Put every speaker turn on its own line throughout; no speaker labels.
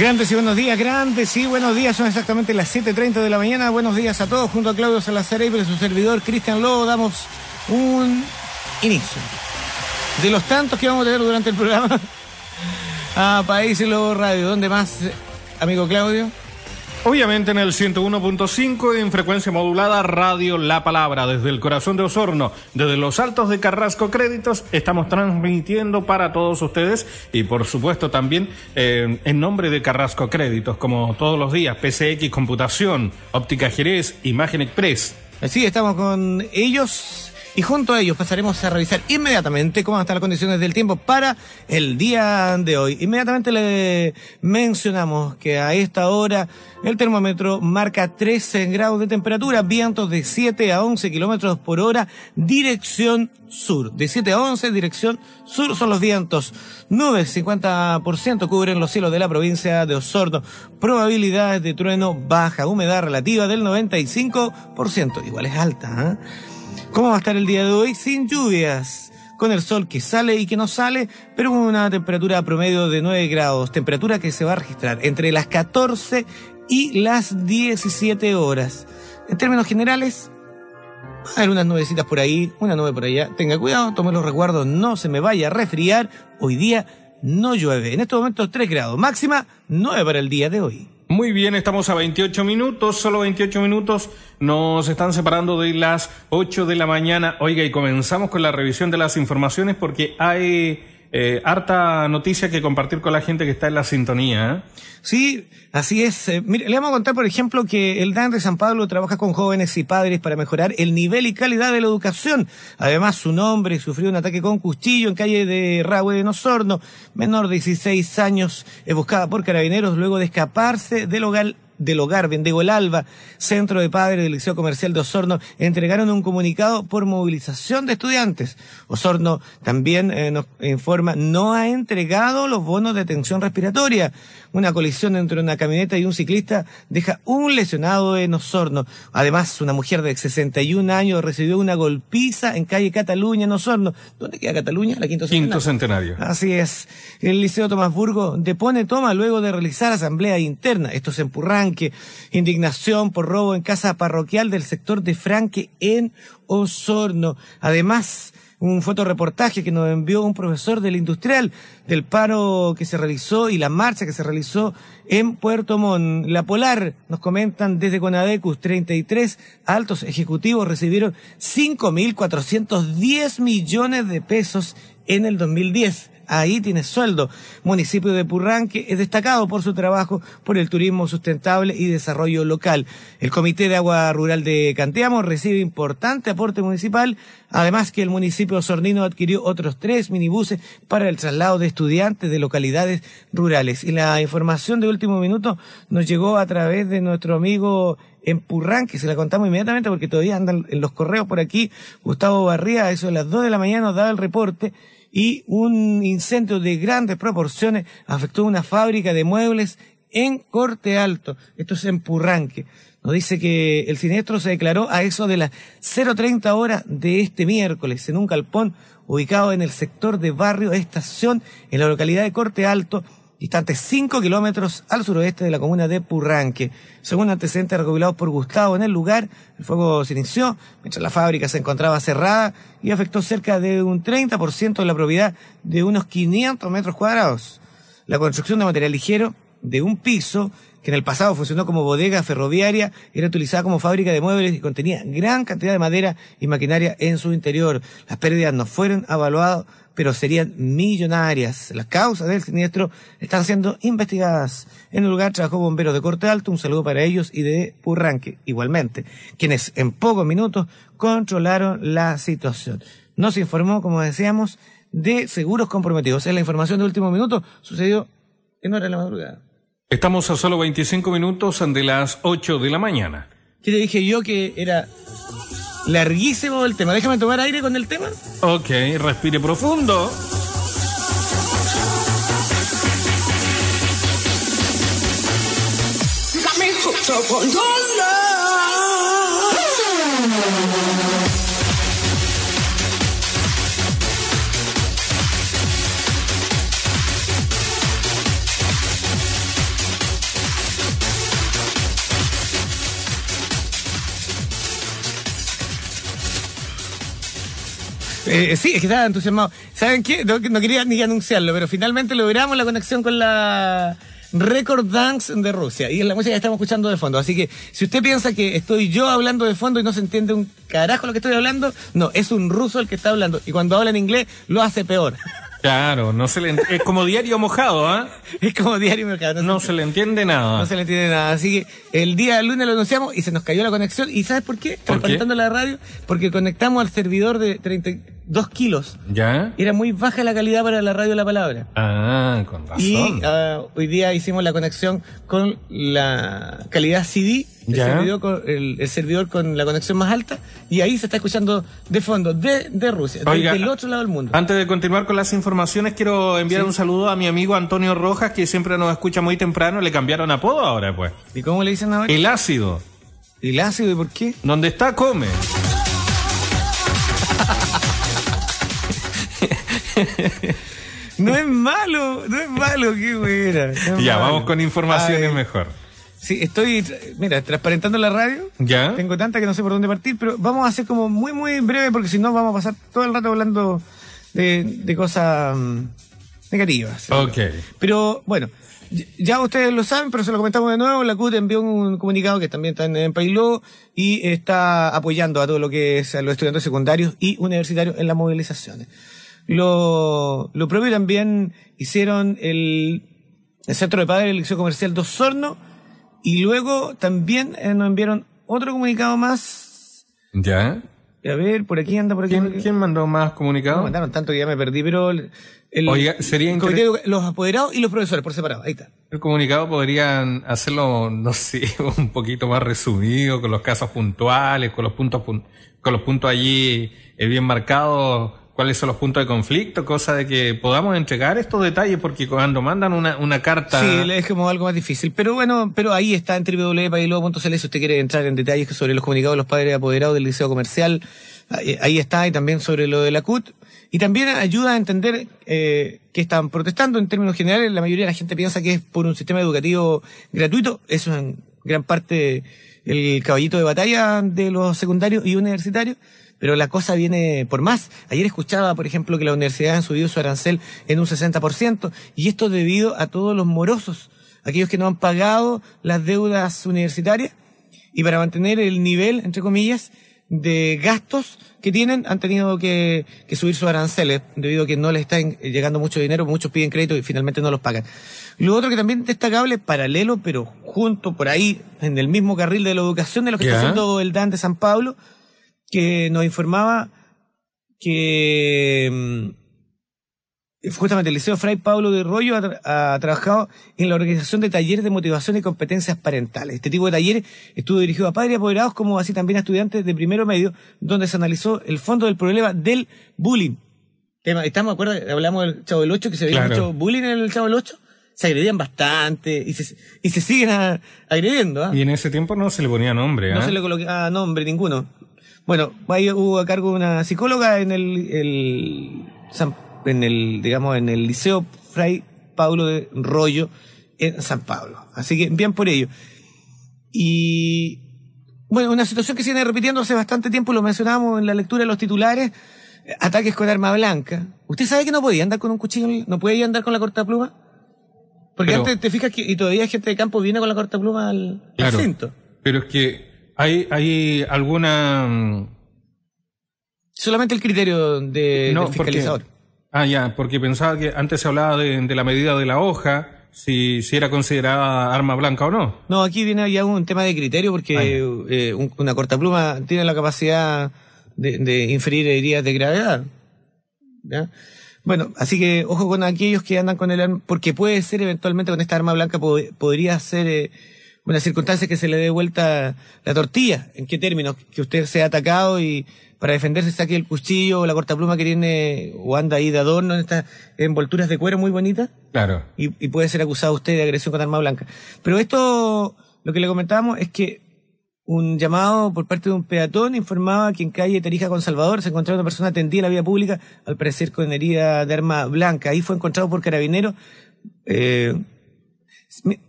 Grandes y buenos días, grandes y buenos días. Son exactamente las 7.30 de la mañana. Buenos días a todos. Junto a Claudio Salazar y su servidor Cristian Lobo damos un inicio. De los tantos que vamos a tener durante el programa a País y Lobo Radio. ¿Dónde más, amigo Claudio?
Obviamente en el 101.5 en frecuencia modulada Radio La Palabra desde el corazón de Osorno, desde los altos de Carrasco Créditos, estamos transmitiendo para todos ustedes y por supuesto también eh, en nombre de Carrasco Créditos, como todos los días, PCX Computación, Óptica Jerez, Imagen Express.
Así estamos con ellos y junto a ellos pasaremos a revisar inmediatamente cómo están las condiciones del tiempo para el día de hoy. Inmediatamente le mencionamos que a esta hora el termómetro marca 13 grados de temperatura, vientos de 7 a 11 kilómetros por hora, dirección sur. De 7 a 11, dirección sur son los vientos. Nubes, 50% cubren los cielos de la provincia de Osorno. Probabilidades de trueno baja, humedad relativa del 95%. Igual es alta, ¿eh? ¿Cómo va a estar el día de hoy? Sin lluvias, con el sol que sale y que no sale, pero con una temperatura promedio de 9 grados, temperatura que se va a registrar entre las 14 y las 17 horas. En términos generales, va a haber unas nubecitas por ahí, una nube por allá. Tenga cuidado, tome los recuerdos, no se me vaya a resfriar. Hoy día no llueve. En estos momentos 3 grados, máxima 9 para el día de hoy.
Muy bien, estamos a 28 minutos, solo 28 minutos. Nos están separando de las 8 de la mañana. Oiga, y comenzamos con la revisión de las informaciones porque hay eh, harta noticia que compartir con la gente que está en la sintonía. ¿eh?
Sí, así es. Eh, mire, le vamos a contar, por ejemplo, que el DAN de San Pablo trabaja con jóvenes y padres para mejorar el nivel y calidad de la educación. Además, su nombre sufrió un ataque con cuchillo en calle de Rahue de Nosorno. Menor de 16 años es buscada por carabineros luego de escaparse del hogar del hogar Vendigo el Alba, Centro de Padres del Liceo Comercial de Osorno, entregaron un comunicado por movilización de estudiantes. Osorno también eh, nos informa, no ha entregado los bonos de atención respiratoria. Una colisión entre una camioneta y un ciclista deja un lesionado en Osorno. Además, una mujer de 61 años recibió una golpiza en calle Cataluña, en Osorno. ¿Dónde queda Cataluña?
La Quinto Centenario. Quinto Centenario.
Así es. El Liceo Tomás Burgo depone toma luego de realizar asamblea interna. Esto se empurran indignación por robo en casa parroquial del sector de Franque en Osorno. Además, un fotoreportaje que nos envió un profesor del industrial del paro que se realizó y la marcha que se realizó en Puerto Montt. La Polar, nos comentan desde Conadecus, 33 altos ejecutivos recibieron 5.410 millones de pesos en el 2010 ahí tiene sueldo. Municipio de Purranque es destacado por su trabajo por el turismo sustentable y desarrollo local. El Comité de Agua Rural de Canteamo recibe importante aporte municipal, además que el municipio sornino adquirió otros tres minibuses para el traslado de estudiantes de localidades rurales. Y la información de último minuto nos llegó a través de nuestro amigo en Purranque, se la contamos inmediatamente porque todavía andan en los correos por aquí. Gustavo Barría, eso de las dos de la mañana nos daba el reporte y un incendio de grandes proporciones afectó una fábrica de muebles en Corte Alto. Esto es en Purranque. Nos dice que el siniestro se declaró a eso de las 0.30 horas de este miércoles en un calpón ubicado en el sector de Barrio Estación en la localidad de Corte Alto distante 5 kilómetros al suroeste de la comuna de Purranque. Según antecedentes recopilados por Gustavo en el lugar, el fuego se inició mientras la fábrica se encontraba cerrada y afectó cerca de un 30% de la propiedad de unos 500 metros cuadrados. La construcción de material ligero de un piso que en el pasado funcionó como bodega ferroviaria, era utilizada como fábrica de muebles y contenía gran cantidad de madera y maquinaria en su interior. Las pérdidas no fueron evaluadas pero serían millonarias. Las causas del siniestro están siendo investigadas. En el lugar trabajó bomberos de Corte Alto, un saludo para ellos y de Purranque, igualmente, quienes en pocos minutos controlaron la situación. Nos informó, como decíamos, de seguros comprometidos. Es la información de último minuto, sucedió en hora de la madrugada.
Estamos a solo 25 minutos de las 8 de la mañana.
¿Qué le dije yo que era larguísimo el tema. Déjame tomar aire con el tema.
Ok, respire profundo.
Eh, sí, es que estaba entusiasmado. ¿Saben qué? No, no quería ni anunciarlo, pero finalmente logramos la conexión con la Record Dance de Rusia. Y es la música que estamos escuchando de fondo. Así que si usted piensa que estoy yo hablando de fondo y no se entiende un carajo lo que estoy hablando, no, es un ruso el que está hablando. Y cuando habla en inglés, lo hace peor.
Claro, no se le es como diario mojado, ¿ah?
es como diario mercado.
No se le entiende nada.
No se le entiende nada. Así que el día lunes lo anunciamos y se nos cayó la conexión. ¿Y sabes por qué?
¿Por?
Transparentando la radio. Porque conectamos al servidor de 32 kilos.
¿Ya?
Era muy baja la calidad para la radio La Palabra.
Ah, con razón.
Y ah, hoy día hicimos la conexión con la calidad CD, el
Ya.
servidor, con, el, el servidor con la conexión más alta, y ahí se está escuchando de fondo, de, de Rusia,
Oiga,
del otro lado del mundo.
Antes de continuar con las informaciones, quiero enviar un saludo a mi amigo Antonio Rojas, que siempre nos escucha muy temprano. Le cambiaron apodo ahora, pues.
¿Y cómo le dicen ahora?
El ácido.
¿El ácido y por qué?
Donde está, come.
No es malo, no es malo, qué buena. no
Ya,
malo.
vamos con informaciones mejor.
Sí, estoy, mira, transparentando la radio.
¿Ya?
Tengo tanta que no sé por dónde partir, pero vamos a hacer como muy, muy breve porque si no vamos a pasar todo el rato hablando de, de cosas mm, negativas.
Ok.
Pero bueno, ya ustedes lo saben, pero se lo comentamos de nuevo. La CUT envió un comunicado que también está en, en Pailó y está apoyando a todo lo que es a los estudiantes secundarios y universitarios en las movilizaciones. Lo, lo propio también hicieron el, el Centro de Padres del Liceo Comercial Dos Hornos y luego también eh, nos enviaron otro comunicado más.
¿Ya?
A ver, por aquí anda, por aquí. por
¿Quién,
aquí.
quién mandó más
No,
comunicado?
mandaron tanto que ya me perdí, pero el, el
Oiga, sería
el comité los apoderados y los profesores por separado. Ahí está.
El comunicado podrían hacerlo, no sé, un poquito más resumido, con los casos puntuales, con los puntos, pun- con los puntos allí eh, bien marcados, cuáles son los puntos de conflicto, cosa de que podamos entregar estos detalles, porque cuando mandan una, una carta...
Sí, es como algo más difícil. Pero bueno, pero ahí está en www.pailobo.cl si usted quiere entrar en detalles sobre los comunicados de los padres apoderados del liceo comercial. Ahí está, y también sobre lo de la CUT. Y también ayuda a entender eh, que están protestando en términos generales. La mayoría de la gente piensa que es por un sistema educativo gratuito. Eso es en gran parte el caballito de batalla de los secundarios y universitarios. Pero la cosa viene por más. Ayer escuchaba, por ejemplo, que la universidad han subido su arancel en un 60%, y esto debido a todos los morosos, aquellos que no han pagado las deudas universitarias, y para mantener el nivel, entre comillas, de gastos que tienen, han tenido que, que subir sus aranceles, debido a que no les está en- llegando mucho dinero, muchos piden crédito y finalmente no los pagan. Lo otro que también es destacable, paralelo, pero junto por ahí, en el mismo carril de la educación de lo que está haciendo el DAN de San Pablo, que nos informaba que mm, justamente el Liceo Fray Pablo de Rollo ha, ha trabajado en la organización de talleres de motivación y competencias parentales. Este tipo de talleres estuvo dirigido a padres y apoderados como así también a estudiantes de primero medio, donde se analizó el fondo del problema del bullying. Estamos, ¿acuerdas? Hablamos del Chavo del Ocho, que se veía
Claro.
mucho bullying en el Chavo del Ocho. Se agredían bastante y se, y se siguen a- agrediendo. ¿ah?
Y en ese tiempo no se le ponía nombre,
No
¿ah?
se le colocaba nombre ninguno. Bueno, ahí hubo a cargo una psicóloga en el, el en el, digamos, en el Liceo Fray Pablo de Rollo en San Pablo. Así que bien por ello. Y bueno, una situación que se viene repitiendo hace bastante tiempo, lo mencionábamos en la lectura de los titulares, eh, ataques con arma blanca. ¿Usted sabe que no podía andar con un cuchillo, no podía andar con la cortapluma? Porque
Pero-
antes te fijas que, y todavía gente de campo viene con la cortapluma al, al
Claro.
cinto.
Pero es que hay, hay alguna... mm,
Solamente el criterio de,
No,
del fiscalizador.
porque- Ah, ya, porque pensaba que antes se hablaba de, de la medida de la hoja, si, si era considerada arma blanca o no.
No, aquí viene ya un tema de criterio porque
Ah,
eh, un- una cortapluma tiene la capacidad de, de inferir heridas de gravedad. ¿ya? Bueno, así que ojo con aquellos que andan con el arma, porque puede ser eventualmente con esta arma blanca po- podría ser eh, una circunstancia que se le dé vuelta la tortilla. ¿En qué términos? Que usted sea atacado y para defenderse saque el cuchillo o la cortapluma que tiene o anda ahí de adorno en estas envolturas de cuero muy bonitas
Claro.
y, y puede ser acusado usted de agresión con arma blanca. Pero esto, lo que le comentábamos es que un llamado por parte de un peatón informaba que en calle Tarija con Salvador se encontraba una persona tendida en la vía pública, al parecer con herida de arma blanca. Ahí fue encontrado por carabineros. Eh,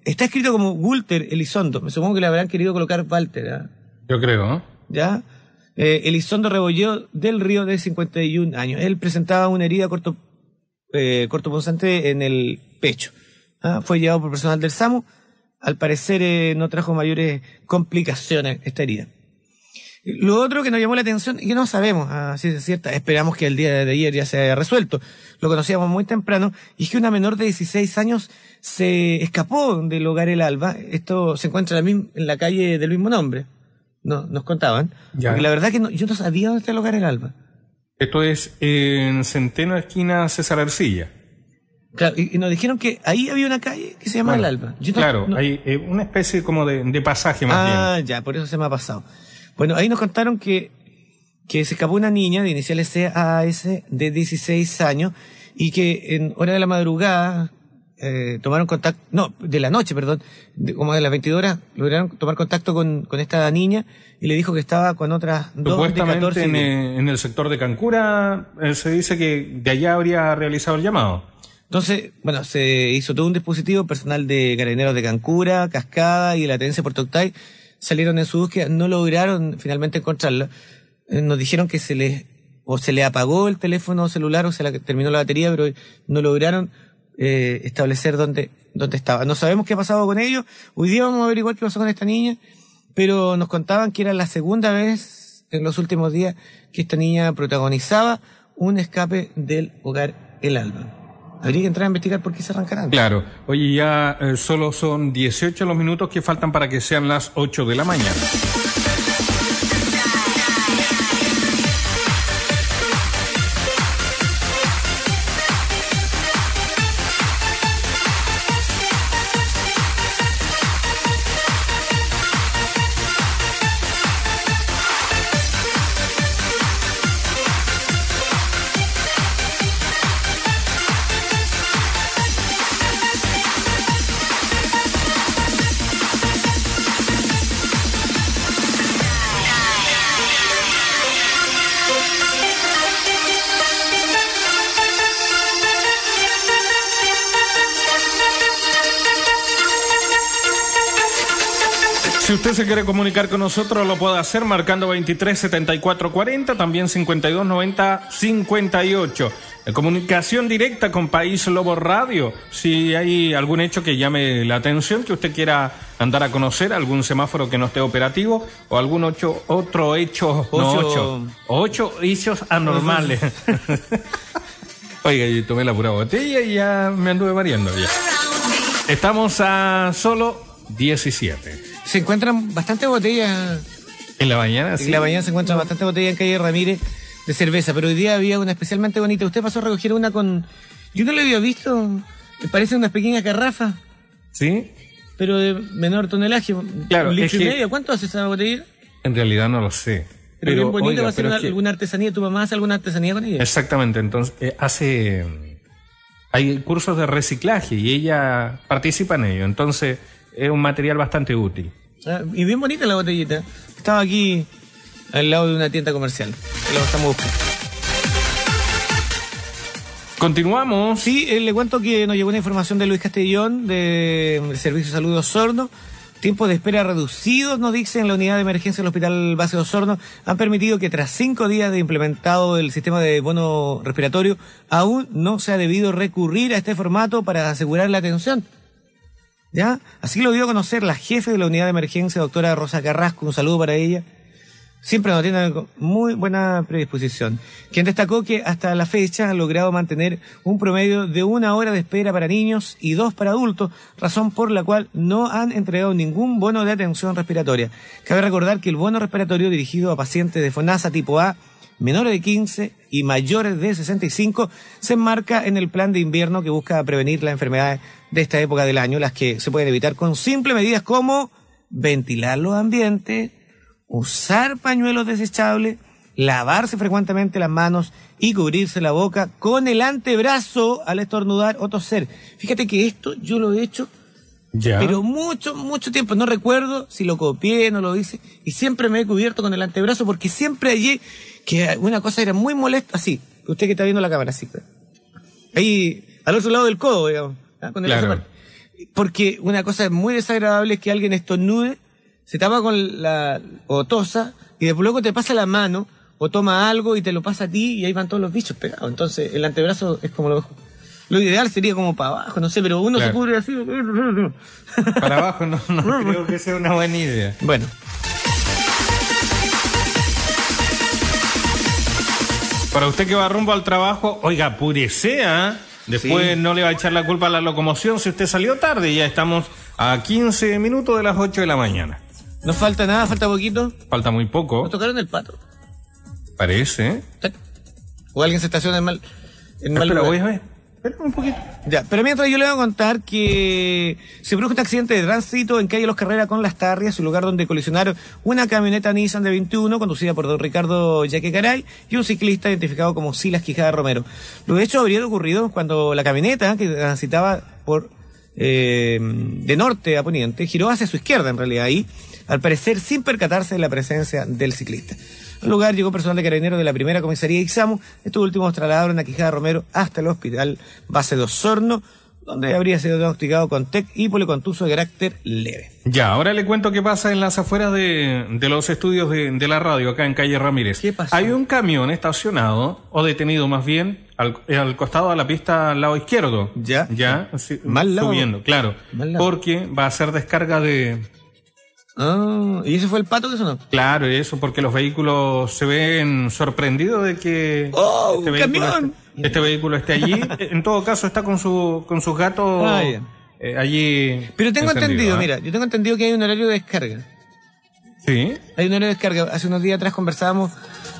está escrito como Walter Elizondo. Me supongo que le habrán querido colocar Walter, ¿ah?
Yo creo, ¿no?
¿ya? Eh, Elizondo Rebolló del Río de 51 años. Él presentaba una herida corto, eh, cortopunzante en el pecho. Ah, Fue llevado por personal del SAMU. Al parecer eh, no trajo mayores complicaciones esta herida. Lo otro que nos llamó la atención y que no sabemos, así es cierta, esperamos que el día de ayer ya se haya resuelto, lo conocíamos muy temprano, y es que una menor de 16 años se escapó del hogar El Alba, esto se encuentra en la calle del mismo nombre, no, nos contaban,
Ya.
la verdad que no- yo no sabía dónde está el hogar El Alba.
Esto es en Centeno, esquina César Ercilla.
Claro, y, nos dijeron que ahí había una calle que se llama
Bueno,
El Alba. Yo no-
claro,
no-
hay eh, una especie como de, de pasaje más
Ah, ya, por eso se me ha pasado. Bueno, ahí nos contaron que, que se escapó una niña de iniciales CAS de 16 años y que en hora de la madrugada eh, tomaron contacto, no, de la noche, perdón, de- como de las 22 horas, lograron tomar contacto con, con esta niña y le dijo que estaba con otras dos de
Supuestamente
14 y
en,
10.
en el sector de Cancura eh, se dice que de allá habría realizado el llamado.
Entonces, bueno, se hizo todo un dispositivo, personal de carabineros de Cancura, Cascada y de la Tenencia de Puerto Octay salieron en su búsqueda, no lograron finalmente encontrarla. Eh, Nos dijeron que se les, o se le apagó el teléfono celular o se le terminó la batería, pero no lograron eh, establecer dónde, dónde estaba. No sabemos qué ha pasado con ellos. Hoy día vamos a averiguar qué pasó con esta niña, pero nos contaban que era la segunda vez en los últimos días que esta niña protagonizaba un escape del hogar El Alba. Habría que entrar a investigar por qué se arrancarán.
Claro. Oye, ya eh, solo son 18 los minutos que faltan para que sean las 8 de la mañana. Quiere comunicar con nosotros, lo puede hacer marcando 23 74 40, también 52 90 58. En comunicación directa con País Lobo Radio. Si hay algún hecho que llame la atención, que usted quiera andar a conocer, algún semáforo que no esté operativo o algún ocho, otro hecho, no
ocho,
ocho hechos anormales. Oiga, yo tomé la pura botella y ya me anduve variando ya. Estamos a solo 17.
Se encuentran bastantes botellas.
En la mañana, sí.
En la mañana se encuentran bastantes botellas en calle Ramírez de cerveza, pero hoy día había una especialmente bonita. Usted pasó a recoger una con. Yo no la había visto. Parecen unas pequeñas garrafas,
¿Sí?
pero de menor tonelaje.
Claro,
un litro y
que-
medio. ¿Cuánto hace esa botella?
En realidad no lo sé.
Pero, bien bonita,
oiga,
va a ser
pero
una-
que-
alguna artesanía. ¿Tu mamá hace alguna artesanía con ella?
Exactamente, entonces eh, hace... Hay cursos de reciclaje y ella participa en ello, entonces es un material bastante útil.
Ah, y bien bonita la botellita. Estaba aquí al lado de una tienda comercial. que estamos buscando.
Continuamos.
Sí, eh, le cuento que nos llegó una información de Luis Castellón, de- del Servicio de Salud de Osorno. Tiempos de espera reducidos, nos dicen, en la unidad de emergencia del Hospital Base de Osorno han permitido que tras cinco días de implementado el sistema de bono respiratorio, aún no se ha debido recurrir a este formato para asegurar la atención. ¿Ya? Así lo dio a conocer la jefe de la unidad de emergencia, doctora Rosa Carrasco. Un saludo para ella. Siempre nos tiene muy buena predisposición. Quien destacó que hasta la fecha han logrado mantener un promedio de una hora de espera para niños y dos para adultos, razón por la cual no han entregado ningún bono de atención respiratoria. Cabe recordar que el bono respiratorio dirigido a pacientes de FONASA tipo A, menores de 15 y mayores de 65, se enmarca en el plan de invierno que busca prevenir las enfermedades de esta época del año, las que se pueden evitar con simples medidas como ventilar los ambientes, usar pañuelos desechables, lavarse frecuentemente las manos y cubrirse la boca con el antebrazo al estornudar o toser. Fíjate que esto yo lo he hecho,
Ya.
pero mucho, mucho tiempo. No recuerdo si lo copié, no lo hice. Y siempre me he cubierto con el antebrazo porque siempre hallé que una cosa era muy molesta. Así, usted que está viendo la cámara, así. Ahí, al otro lado del codo, digamos. ¿ah? Con el
Claro.
Porque una cosa muy desagradable es que alguien estornude, se tapa con la o tosa y después luego te pasa la mano o toma algo y te lo pasa a ti y ahí van todos los bichos pegados. Entonces el antebrazo es como lo mejor. Lo ideal sería como para abajo, no sé, pero uno se
Claro.
cubre así.
Para abajo no, no creo que sea una buena idea.
Bueno,
Para usted que va rumbo al trabajo, oiga, apúrese, ¿ah? Después
Sí.
no le va a echar la culpa a la locomoción si usted salió tarde. Ya estamos a 15 minutos de las 8 de la mañana.
no falta nada, falta poquito.
Falta muy poco,
Nos tocaron el pato.
parece.
O alguien se estaciona en mal, en mal
Espera,
lugar.
voy a ver. Un poquito.
Ya, pero mientras yo le voy a contar que se produjo un accidente de tránsito en calle Los Carreras con Las Tarrias, un lugar donde colisionaron una camioneta Nissan de 21 conducida por don Ricardo Yaquecaray y un ciclista identificado como Silas Quijada Romero. Los hechos habrían ocurrido cuando la camioneta que transitaba por eh, de norte a poniente giró hacia su izquierda en realidad ahí, al parecer sin percatarse de la presencia del ciclista. Al lugar llegó personal de carabineros de la primera comisaría de Ixamo. Estos últimos trasladaron a Quijada Romero hasta el hospital base de Osorno, donde habría sido diagnosticado con TEC y policontuso de carácter leve.
Ya, ahora le cuento qué pasa en las afueras de, de los estudios de, de la radio, acá en calle Ramírez.
¿Qué pasó?
Hay un camión estacionado, o detenido más bien, al, al costado de la pista al lado izquierdo.
Ya.
Ya, sí,
Mal lado.
subiendo, claro.
Mal lado.
Porque va a hacer descarga de...
Ah, ¿y ese fue el pato que sonó?
Claro, eso, porque los vehículos se ven sorprendidos de que...
¡Oh, un
vehículo
camión!
este vehículo esté allí. en todo caso, está con, su, con sus gatos
Ah,
eh, allí...
Pero tengo entendido,
¿eh?
mira, yo tengo entendido que hay un horario de descarga.
Sí.
Hay un horario de descarga. Hace unos días atrás conversábamos,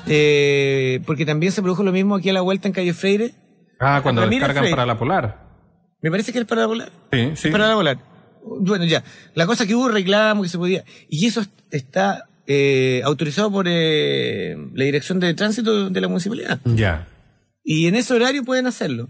eh, porque también se produjo lo mismo aquí a la vuelta en calle Freire.
Ah, cuando descargan
Freire.
para la Polar.
Me parece que es para volar.
Sí, sí.
Es para volar. Bueno, ya. La cosa que hubo reclamo que se podía. Y eso está eh, autorizado por eh, la Dirección de Tránsito de la Municipalidad.
Ya.
Y en ese horario pueden hacerlo.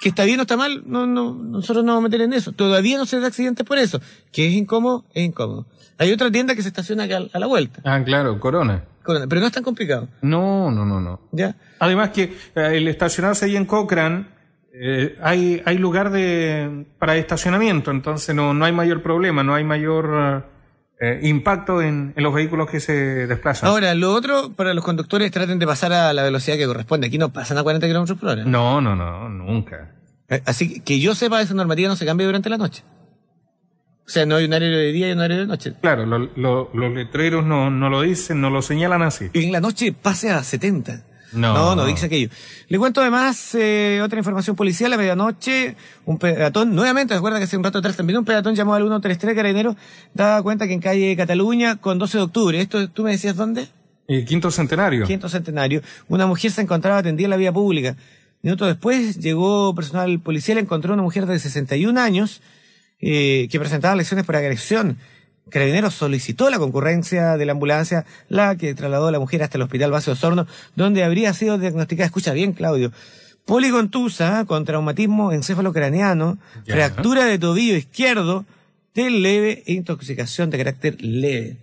Que está bien o está mal, no, no, nosotros no vamos a meter en eso. Todavía no se da accidentes por eso. Que es incómodo, es incómodo. Hay otra tienda que se estaciona acá a la vuelta.
Ah, claro, Corona.
Corona, Pero no es tan complicado.
No, no, no, no.
¿Ya?
Además que eh, el estacionarse ahí en Cochrane, eh, hay, hay lugar de, para estacionamiento, entonces no, no hay mayor problema, no hay mayor eh, impacto en, en los vehículos que se desplazan.
Ahora, lo otro, para los conductores, traten de pasar a la velocidad que corresponde. Aquí no pasan a 40 kilómetros por hora.
No, no, no, nunca.
Eh, Así que, que yo sepa, esa normativa no se cambia durante la noche. O sea, no hay un horario de día y un horario de noche.
Claro, lo- lo- los letreros no, no lo dicen, no lo señalan así.
Y en la noche pase a 70.
No.
no, no dice aquello. Le cuento además eh, otra información policial. A medianoche, un peatón, nuevamente, recuerda que hace un rato atrás también un peatón llamó al 133 Carabineros, daba cuenta que en calle Cataluña, con 12 de octubre, esto tú me decías dónde?
Y quinto centenario.
Quinto centenario, una mujer se encontraba atendida en la vía pública. Minutos después llegó personal policial, encontró una mujer de 61 años eh, que presentaba lesiones por agresión. Carabineros solicitó la concurrencia de la ambulancia, la que trasladó a la mujer hasta el hospital base Osorno, donde habría sido diagnosticada, escucha bien Claudio, policontusa con traumatismo encéfalo-craneano, fractura de tobillo izquierdo, de leve e intoxicación de carácter leve.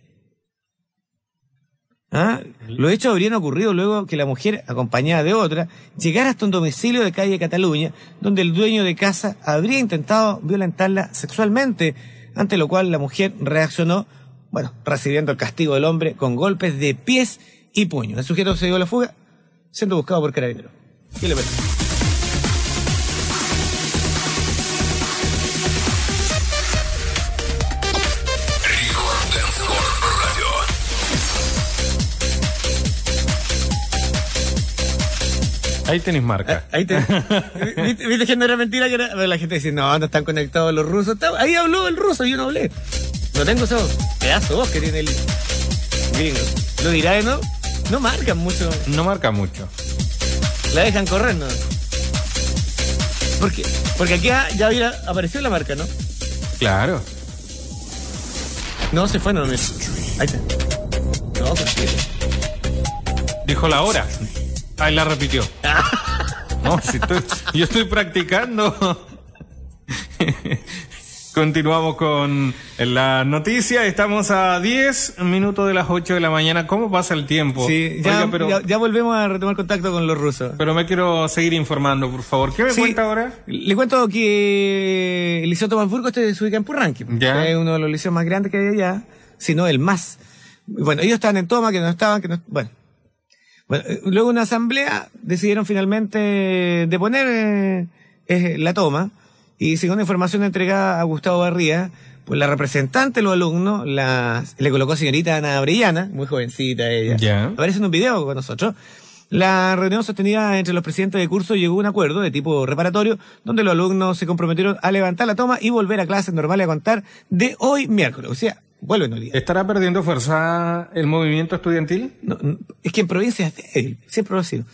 ¿Ah? Los hechos habrían ocurrido luego que la mujer, acompañada de otra, llegara hasta un domicilio de calle Cataluña, donde el dueño de casa habría intentado violentarla sexualmente, ante lo cual la mujer reaccionó, bueno, recibiendo el castigo del hombre con golpes de pies y puños. El sujeto se dio a la fuga, siendo buscado por carabineros. ¿Qué le parece?
Ahí tenéis marca.
Ahí te, ¿viste, viste que no era mentira que era? La gente dice, no, no están conectados los rusos. Ahí habló el ruso, yo no hablé. No tengo ese pedazo de voz que tiene el gringo. ¿Lo dirá de no? No marcan mucho.
No marca mucho.
La dejan correr, ¿no? Porque, porque aquí ya había apareció la marca, ¿no?
Claro.
No, se fue, no, mira. Ahí está. No, pues.
Dijo la hora. Ahí la repitió. No, si estoy, yo estoy practicando. Continuamos con la noticia. Estamos a 10 minutos de las 8 de la mañana. ¿Cómo pasa el tiempo?
Sí, ya,
Oiga, pero,
ya, ya volvemos a retomar contacto con los rusos.
pero me quiero seguir informando, por favor. ¿Qué me
Sí.
cuenta ahora?
Le cuento que el Liceo Tomás Burgos este se ubica en Purranqui.
Ya.
Es uno de los liceos más grandes que hay allá. sino el más. Bueno, ellos estaban en toma, que no estaban, que no, bueno. Bueno, eh, luego una asamblea decidieron finalmente deponer eh, eh, la toma y según la información entregada a Gustavo Barría, pues la representante de los alumnos la, le colocó señorita Ana Brillana, muy jovencita ella.
Ya.
Aparece en un video con nosotros. La reunión sostenida entre los presidentes de curso llegó a un acuerdo de tipo reparatorio, donde los alumnos se comprometieron a levantar la toma y volver a clases normales a contar de hoy miércoles. O sea, día.
¿Estará perdiendo fuerza el movimiento estudiantil?
No, no, es que en provincia es débil, siempre lo ha sido.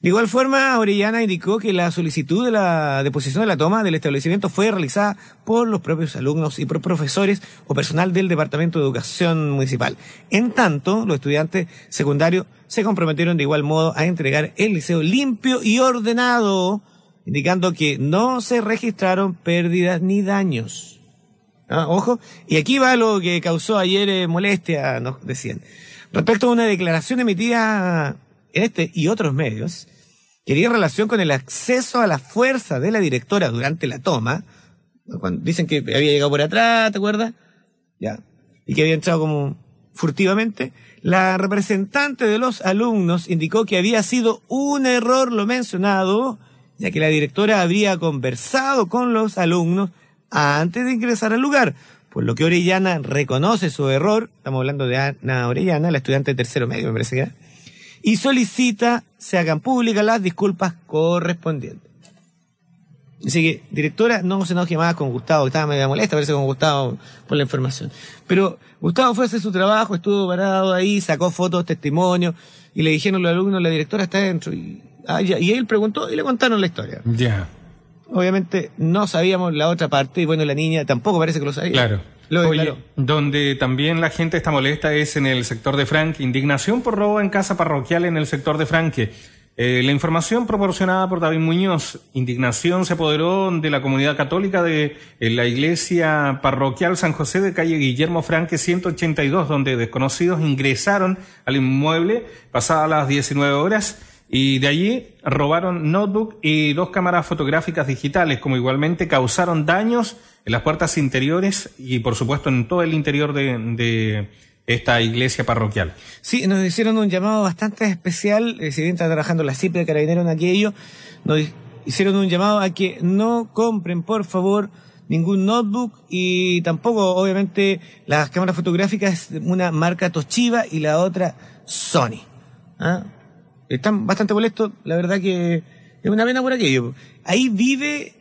De igual forma, Orellana indicó que la solicitud de la deposición de la toma del establecimiento fue realizada por los propios alumnos y por profesores o personal del Departamento de Educación Municipal. En tanto, los estudiantes secundarios se comprometieron de igual modo a entregar el liceo limpio y ordenado, indicando que no se registraron pérdidas ni daños. Ah, ojo, y aquí va lo que causó ayer eh, molestia, nos decían. Respecto a una declaración emitida en este y otros medios, que tenía relación con el acceso a la fuerza de la directora durante la toma, cuando dicen que había llegado por atrás, ¿te acuerdas? Ya. Y que había entrado como furtivamente. La representante de los alumnos indicó que había sido un error lo mencionado, ya que la directora habría conversado con los alumnos antes de ingresar al lugar, por lo que Orellana reconoce su error, estamos hablando de Ana Orellana, la estudiante de tercero medio, me parece que era, y solicita se hagan públicas las disculpas correspondientes. Así que, directora, no se enoje más con Gustavo, que estaba medio molesta, parece con Gustavo por la información. Pero Gustavo fue a hacer su trabajo, estuvo parado ahí, sacó fotos, testimonios, y le dijeron los alumnos, la directora está dentro. Y, ah, ya, y él preguntó y le contaron la historia.
Ya.
Obviamente no sabíamos la otra parte, y bueno, la niña tampoco parece que lo sabía.
Claro.
Lo
Oye, donde también la gente está molesta es en el sector de Franque. Indignación por robo en casa parroquial en el sector de Franque. Eh, la información proporcionada por David Muñoz. Indignación se apoderó de la comunidad católica de eh, la iglesia parroquial San José de calle Guillermo Franque 182, donde desconocidos ingresaron al inmueble pasadas las 19 horas y de allí robaron notebook y dos cámaras fotográficas digitales, como igualmente causaron daños en las puertas interiores y por supuesto en todo el interior de, de esta iglesia parroquial.
Sí, nos hicieron un llamado bastante especial, eh, si está trabajando la CIP de Carabineros en aquello, nos hicieron un llamado a que no compren, por favor, ningún notebook y tampoco, obviamente, las cámaras fotográficas, una marca Toshiba y la otra Sony. ¿Ah? Están bastante molestos, la verdad que es una pena por aquello. Ahí vive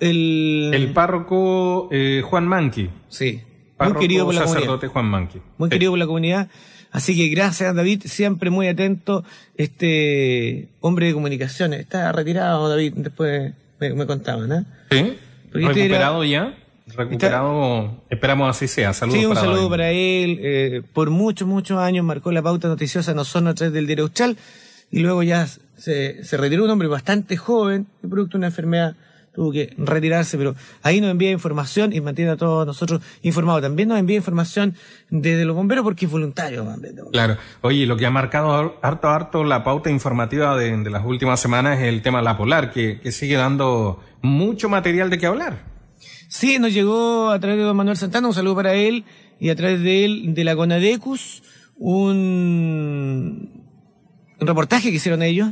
el...
El párroco eh, Juan Manqui.
Sí, muy
Párroco
querido por la comunidad.
sacerdote Juan Manqui.
muy
Sí.
querido por la comunidad. Así que gracias, David, siempre muy atento. Este hombre de comunicaciones. Está retirado, David, después me, me contaban, ¿eh?
¿Sí?
Porque este
¿Recuperado ya? Recuperado, esperamos así sea. Saludos
Sí, un
para
saludo
David.
para él. eh, por muchos, muchos años marcó la pauta noticiosa no son a través del diario Austral y luego ya se, se retiró un hombre bastante joven, producto de una enfermedad tuvo que retirarse, pero ahí nos envía información y mantiene a todos nosotros informados. También nos envía información desde los bomberos porque es voluntario.
Claro. Oye, lo que ha marcado harto, harto la pauta informativa de, de las últimas semanas es el tema La Polar, que, que sigue dando mucho material de qué hablar.
Sí, nos llegó a través de don Manuel Santana, un saludo para él, y a través de él, de la Conadecus, un, un reportaje que hicieron ellos,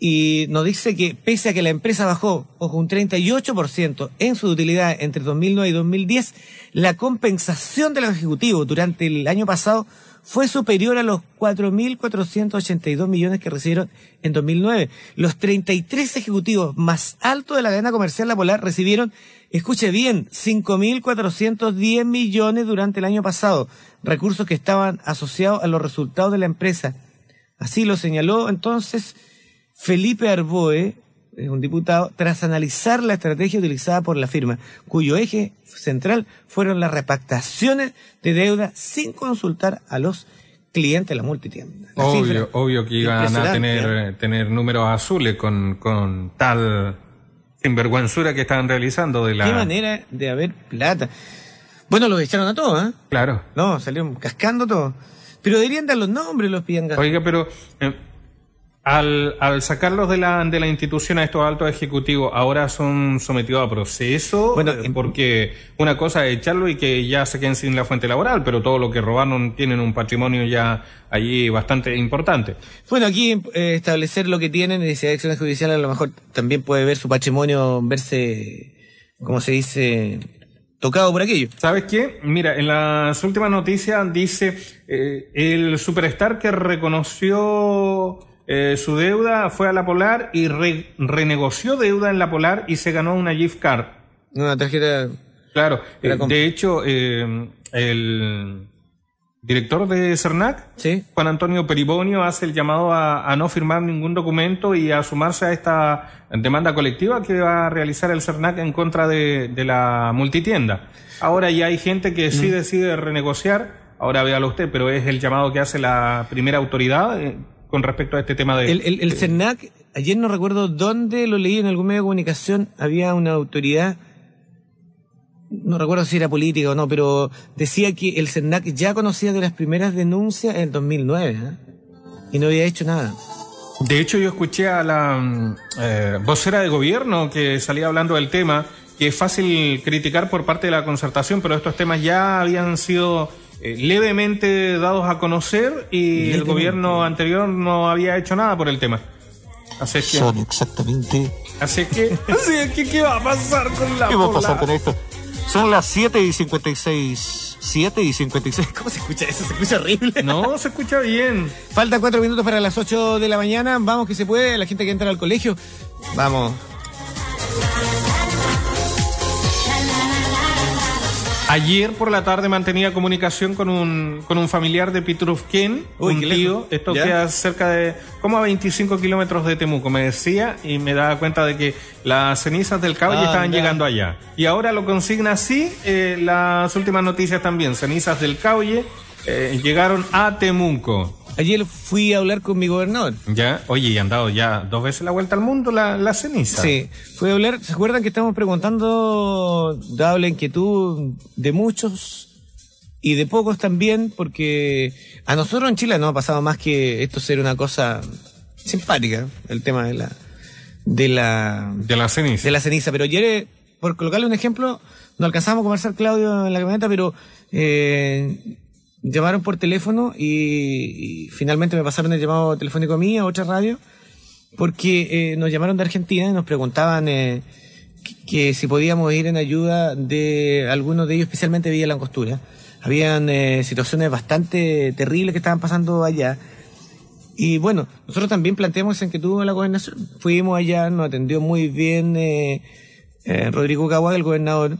y nos dice que pese a que la empresa bajó, ojo, un 38% en su utilidad entre 2009 y 2010, la compensación de los ejecutivos durante el año pasado fue superior a los 4.482 millones que recibieron en 2009. Los 33 ejecutivos más altos de la cadena comercial La Polar recibieron, escuche bien, 5.410 millones durante el año pasado, recursos que estaban asociados a los resultados de la empresa. Así lo señaló entonces Felipe Arboe, es un diputado, tras analizar la estrategia utilizada por la firma, cuyo eje central fueron las repactaciones de deuda sin consultar a los clientes de la multitienda. La
Obvio, obvio que iban a tener,
¿eh?
tener números azules con, con tal sinvergüenzura que estaban realizando de la...
Qué manera de haber plata. Bueno, los echaron a todos, ¿eh?
Claro.
No, salieron cascando todos. Pero deberían dar los nombres los piangas.
Oiga, pero eh, al, al sacarlos de la, de la institución a estos altos ejecutivos, ahora son sometidos a proceso, bueno, eh, porque una cosa es echarlo y que ya se queden sin la fuente laboral, pero todo lo que robaron tienen un patrimonio ya allí bastante importante.
Bueno, aquí eh, establecer lo que tienen, y si hay acciones judiciales, a lo mejor también puede ver su patrimonio verse, como se dice, tocado por aquello.
¿Sabes qué? Mira, en las últimas noticias dice eh, el superstar que reconoció eh, su deuda fue a la Polar y renegoció deuda en la Polar y se ganó una gift card.
Una tarjeta.
Claro, eh, de hecho, eh, el director de CERNAC, Juan Antonio Peribonio, hace el llamado a, no firmar ningún documento y a sumarse a esta demanda colectiva que va a realizar el CERNAC en contra de, la multitienda. Ahora ya hay gente que sí mm. decide renegociar, ahora véalo usted, pero es el llamado que hace la primera autoridad con respecto a este tema de...
El, el, CERNAC, ayer no recuerdo dónde lo leí en algún medio de comunicación, había una autoridad, no recuerdo si era política o no, pero decía que el CERNAC ya conocía de las primeras denuncias en 2009 ¿eh? y no había hecho nada.
De hecho, yo escuché a la eh, vocera de gobierno que salía hablando del tema, que es fácil criticar por parte de la concertación, pero estos temas ya habían sido eh, levemente dados a conocer y el gobierno anterior no había hecho nada por el tema.
Así que, Son exactamente.
Así que, así que, ¿qué va a pasar con la
¿Qué va a pasar con esto? Son las 7 y 56. 7 y 56.
¿Cómo se escucha eso? Se escucha horrible. No, se escucha bien.
Faltan 4 minutos para las 8 de la mañana. Vamos que se puede. La gente que entra al colegio. Vamos.
Ayer por la tarde mantenía comunicación con un, con un familiar de Pitrufquén, un tío, esto queda cerca de, como a 25 kilómetros de Temuco, me decía, y me daba cuenta de que las cenizas del Cauye ah, estaban llegando allá. Y ahora lo consigna así, eh, las últimas noticias también, cenizas del Cauye eh, llegaron a Temuco.
Ayer fui a hablar con mi gobernador.
Ya, oye, y han dado ya dos veces la vuelta al mundo la, la ceniza.
Sí, fui a hablar, ¿se acuerdan que estamos preguntando, dado la inquietud de muchos y de pocos también, porque a nosotros en Chile no ha pasado más que esto ser una cosa simpática, el tema de la... De la,
de la ceniza.
De la ceniza, pero ayer, por colocarle un ejemplo, no alcanzamos a conversar Claudio en la camioneta, pero eh, llamaron por teléfono y, finalmente me pasaron el llamado telefónico a mí, a otra radio, porque eh, nos llamaron de Argentina y nos preguntaban eh, que, si podíamos ir en ayuda de algunos de ellos, especialmente Villa Langostura. Habían eh, situaciones bastante terribles que estaban pasando allá. Y bueno, nosotros también planteamos en que tuvo la gobernación. Fuimos allá, nos atendió muy bien Rodrigo Caguaga, el gobernador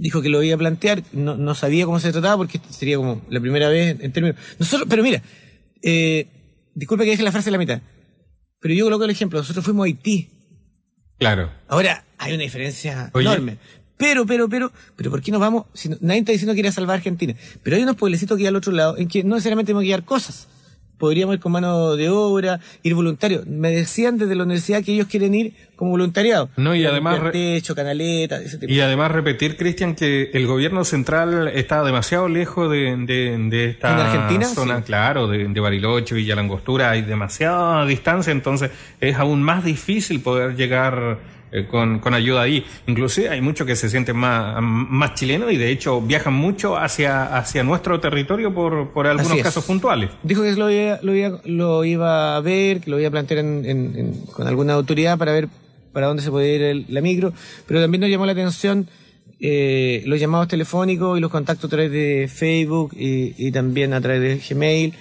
dijo que lo iba a plantear, no, no sabía cómo se trataba porque sería como la primera vez en términos... Nosotros, pero mira, eh, disculpe que deje la frase en la mitad, pero yo coloco el ejemplo, nosotros fuimos a Haití.
Claro.
Ahora, hay una diferencia enorme. Pero, pero, pero, pero ¿por qué nos vamos? Si nadie está diciendo que ir a salvar a Argentina. Pero hay unos pueblecitos que hay al otro lado en que no necesariamente tenemos que guiar cosas podríamos ir con mano de obra, ir voluntario. Me decían desde la universidad que ellos quieren ir como voluntariado.
No, y además...
Techo, canaleta, ese tipo.
Y además repetir, Cristian, que el gobierno central está demasiado lejos de, de, esta
Argentina?
zona, claro, de, de Bariloche, Villa Langostura, hay demasiada distancia, entonces es aún más difícil poder llegar eh, con, con, ayuda ahí. Inclusive hay muchos que se sienten más, más chilenos y de hecho viajan mucho hacia, hacia nuestro territorio por, por algunos casos puntuales.
Dijo que lo iba, lo, iba, lo iba a ver, que lo iba a plantear en, con alguna autoridad para ver para dónde se puede ir el, la micro, pero también nos llamó la atención eh, los llamados telefónicos y los contactos a través de Facebook y, y también a través de Gmail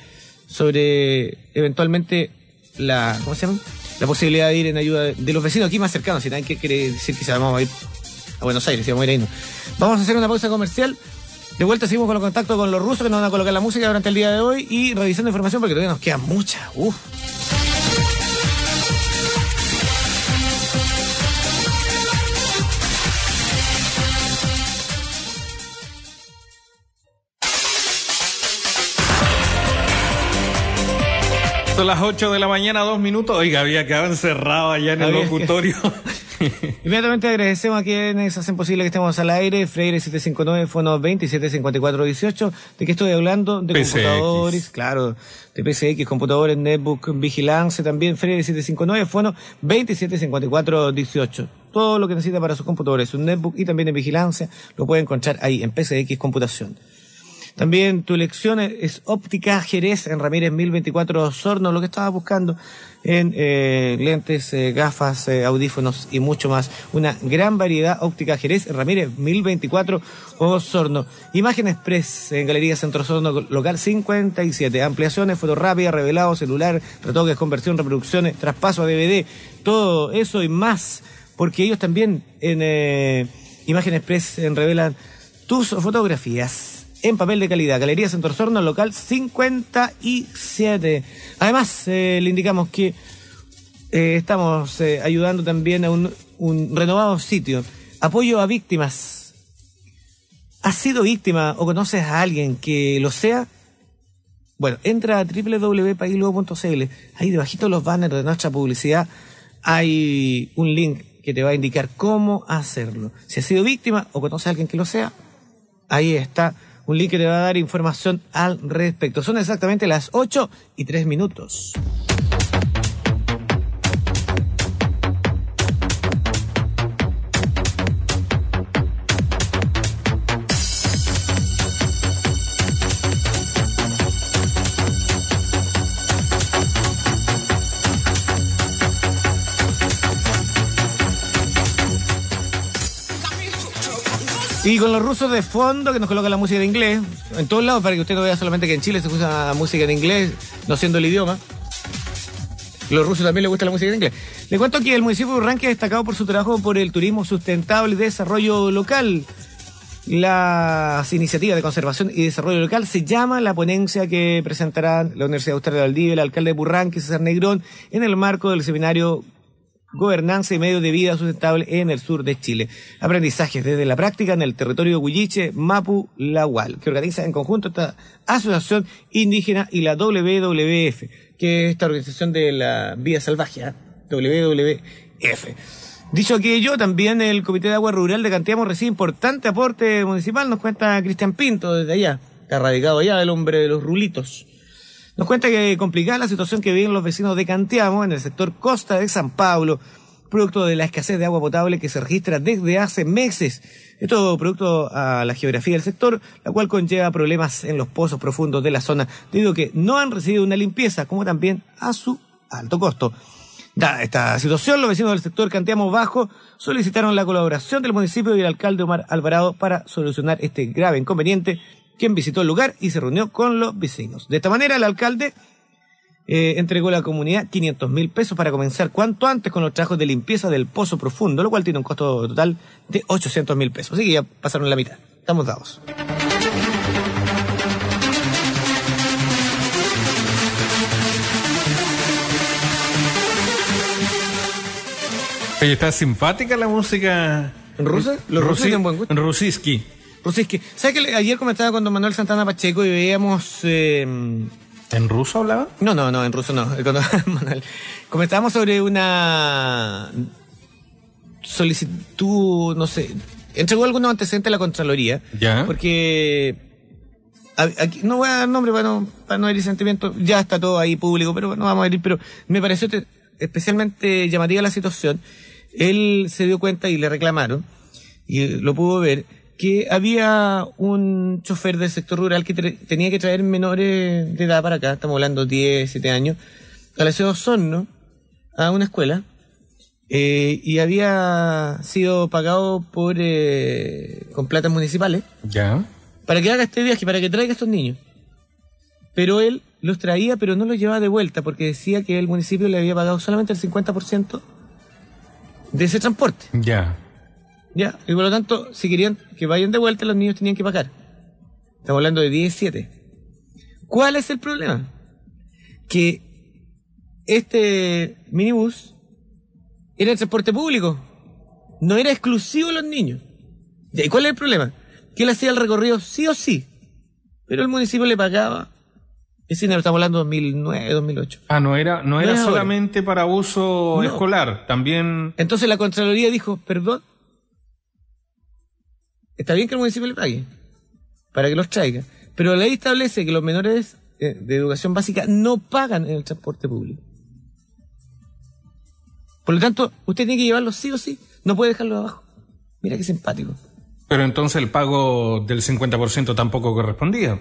sobre eventualmente la, ¿cómo se llama? La posibilidad de ir en ayuda de los vecinos aquí más cercanos, si nadie quiere decir que vamos a ir a Buenos Aires, si vamos a ir ahí. Vamos a hacer una pausa comercial. De vuelta seguimos con los contactos con los rusos que nos van a colocar la música durante el día de hoy y revisando información porque todavía nos queda mucha. Uf.
Son las 8 de la mañana, dos minutos. Oiga, había quedado encerrado allá en el locutorio.
Inmediatamente agradecemos a quienes hacen posible que estemos al aire. Freire 759, Fono 275418. ¿De qué estoy hablando? De
PCX.
computadores, claro. De PCX, computadores, netbook, vigilancia también. Freire 759, Fono 275418. Todo lo que necesita para sus computadores, un netbook y también en vigilancia, lo puede encontrar ahí en PCX Computación. También tu elección es óptica Jerez en Ramírez 1024 Osorno, lo que estabas buscando en eh, lentes, eh, gafas, eh, audífonos y mucho más. Una gran variedad óptica Jerez en Ramírez 1024 Osorno. Imagen Express en Galería Centro Osorno, local 57. Ampliaciones, foto rápida, revelado, celular, retoques, conversión, reproducciones, traspaso a DVD, todo eso y más. Porque ellos también en eh, Imagen Express eh, revelan tus fotografías en papel de calidad. Galería Centro Osorno, local 57. Además, eh, le indicamos que eh, estamos eh, ayudando también a un, renovado sitio. Apoyo a víctimas. ¿Has sido víctima o conoces a alguien que lo sea? Bueno, entra a www.pailuego.cl. Ahí debajito de los banners de nuestra publicidad hay un link que te va a indicar cómo hacerlo. Si has sido víctima o conoces a alguien que lo sea, ahí está un link que te va a dar información al respecto. Son exactamente las 8 y 3 minutos. Con los rusos de fondo que nos colocan la música en inglés, en todos lados, para que usted no vea solamente que en Chile se usa música en inglés, no siendo el idioma. Los rusos también les gusta la música en inglés. Le cuento que el municipio de Urranque es destacado por su trabajo por el turismo sustentable y desarrollo local. Las iniciativas de conservación y desarrollo local se llama la ponencia que presentarán la Universidad Austral de Valdivia, el alcalde de Burranque, César Negrón, en el marco del seminario Gobernanza y Medios de Vida Sustentable en el sur de Chile. Aprendizajes desde la práctica en el territorio de Huilliche, Mapu, Lahual, que organiza en conjunto esta Asociación Indígena y la WWF, que es esta organización de la vida salvaje, ¿eh? WWF. Dicho aquello, también el Comité de Agua Rural de Cantiamo recibe importante aporte municipal, nos cuenta Cristian Pinto desde allá, ha radicado allá el hombre de los rulitos. Nos cuenta que complicada la situación que viven los vecinos de Cantiamo en el sector costa de San Pablo, producto de la escasez de agua potable que se registra desde hace meses. Esto producto a la geografía del sector, la cual conlleva problemas en los pozos profundos de la zona, debido a que no han recibido una limpieza, como también a su alto costo. Dada esta situación, los vecinos del sector Cantiamo Bajo solicitaron la colaboración del municipio y el alcalde Omar Alvarado para solucionar este grave inconveniente quien visitó el lugar y se reunió con los vecinos. De esta manera, el alcalde eh, entregó a la comunidad 500 mil pesos para comenzar cuanto antes con los trabajos de limpieza del pozo profundo, lo cual tiene un costo total de 800 mil pesos. Así que ya pasaron la mitad. Estamos dados.
Oye, está simpática la música.
¿En ruso? Los rusos
Rusi-
tienen buen gusto.
Rusiski.
Rusiski. ¿Sabes que le- ayer comentaba con don Manuel Santana Pacheco y veíamos... eh,
¿En ruso hablaba?
No, no, no, en ruso no. Manuel. Comentábamos sobre una solicitud, no sé, entregó algunos antecedentes a la Contraloría.
Ya.
Porque aquí, no voy a dar nombre para no, para no herir sentimientos, ya está todo ahí público, pero no vamos a herir, pero me pareció te- especialmente llamativa la situación. Él se dio cuenta y le reclamaron, y lo pudo ver, que había un chofer del sector rural que tenía que traer menores de edad para acá, estamos hablando 10, 7 años, a la ciudad de Osorno, a una escuela, eh, y había sido pagado por eh, con platas municipales
Ya.
para que haga este viaje, para que traiga a estos niños. Pero él los traía, pero no los llevaba de vuelta, porque decía que el municipio le había pagado solamente el 50% de ese transporte.
Ya.
Ya, y por lo tanto, si querían que vayan de vuelta, los niños tenían que pagar. Estamos hablando de 17. ¿Cuál es el problema? Que este minibús era el transporte público. No era exclusivo los niños. ¿Y cuál es el problema? Que él hacía el recorrido sí o sí. Pero el municipio le pagaba Ese dinero estamos hablando de 2009, 2008.
Ah, no era, no
No
era
ahora.
solamente para uso
No.
escolar, también.
Entonces la Contraloría dijo, perdón, está bien que el municipio le pague para que los traiga, pero la ley establece que los menores eh, de educación básica no pagan en el transporte público. Por lo tanto, usted tiene que llevarlos sí o sí, no puede dejarlos abajo. Mira qué simpático.
Pero entonces el pago del 50% tampoco correspondía.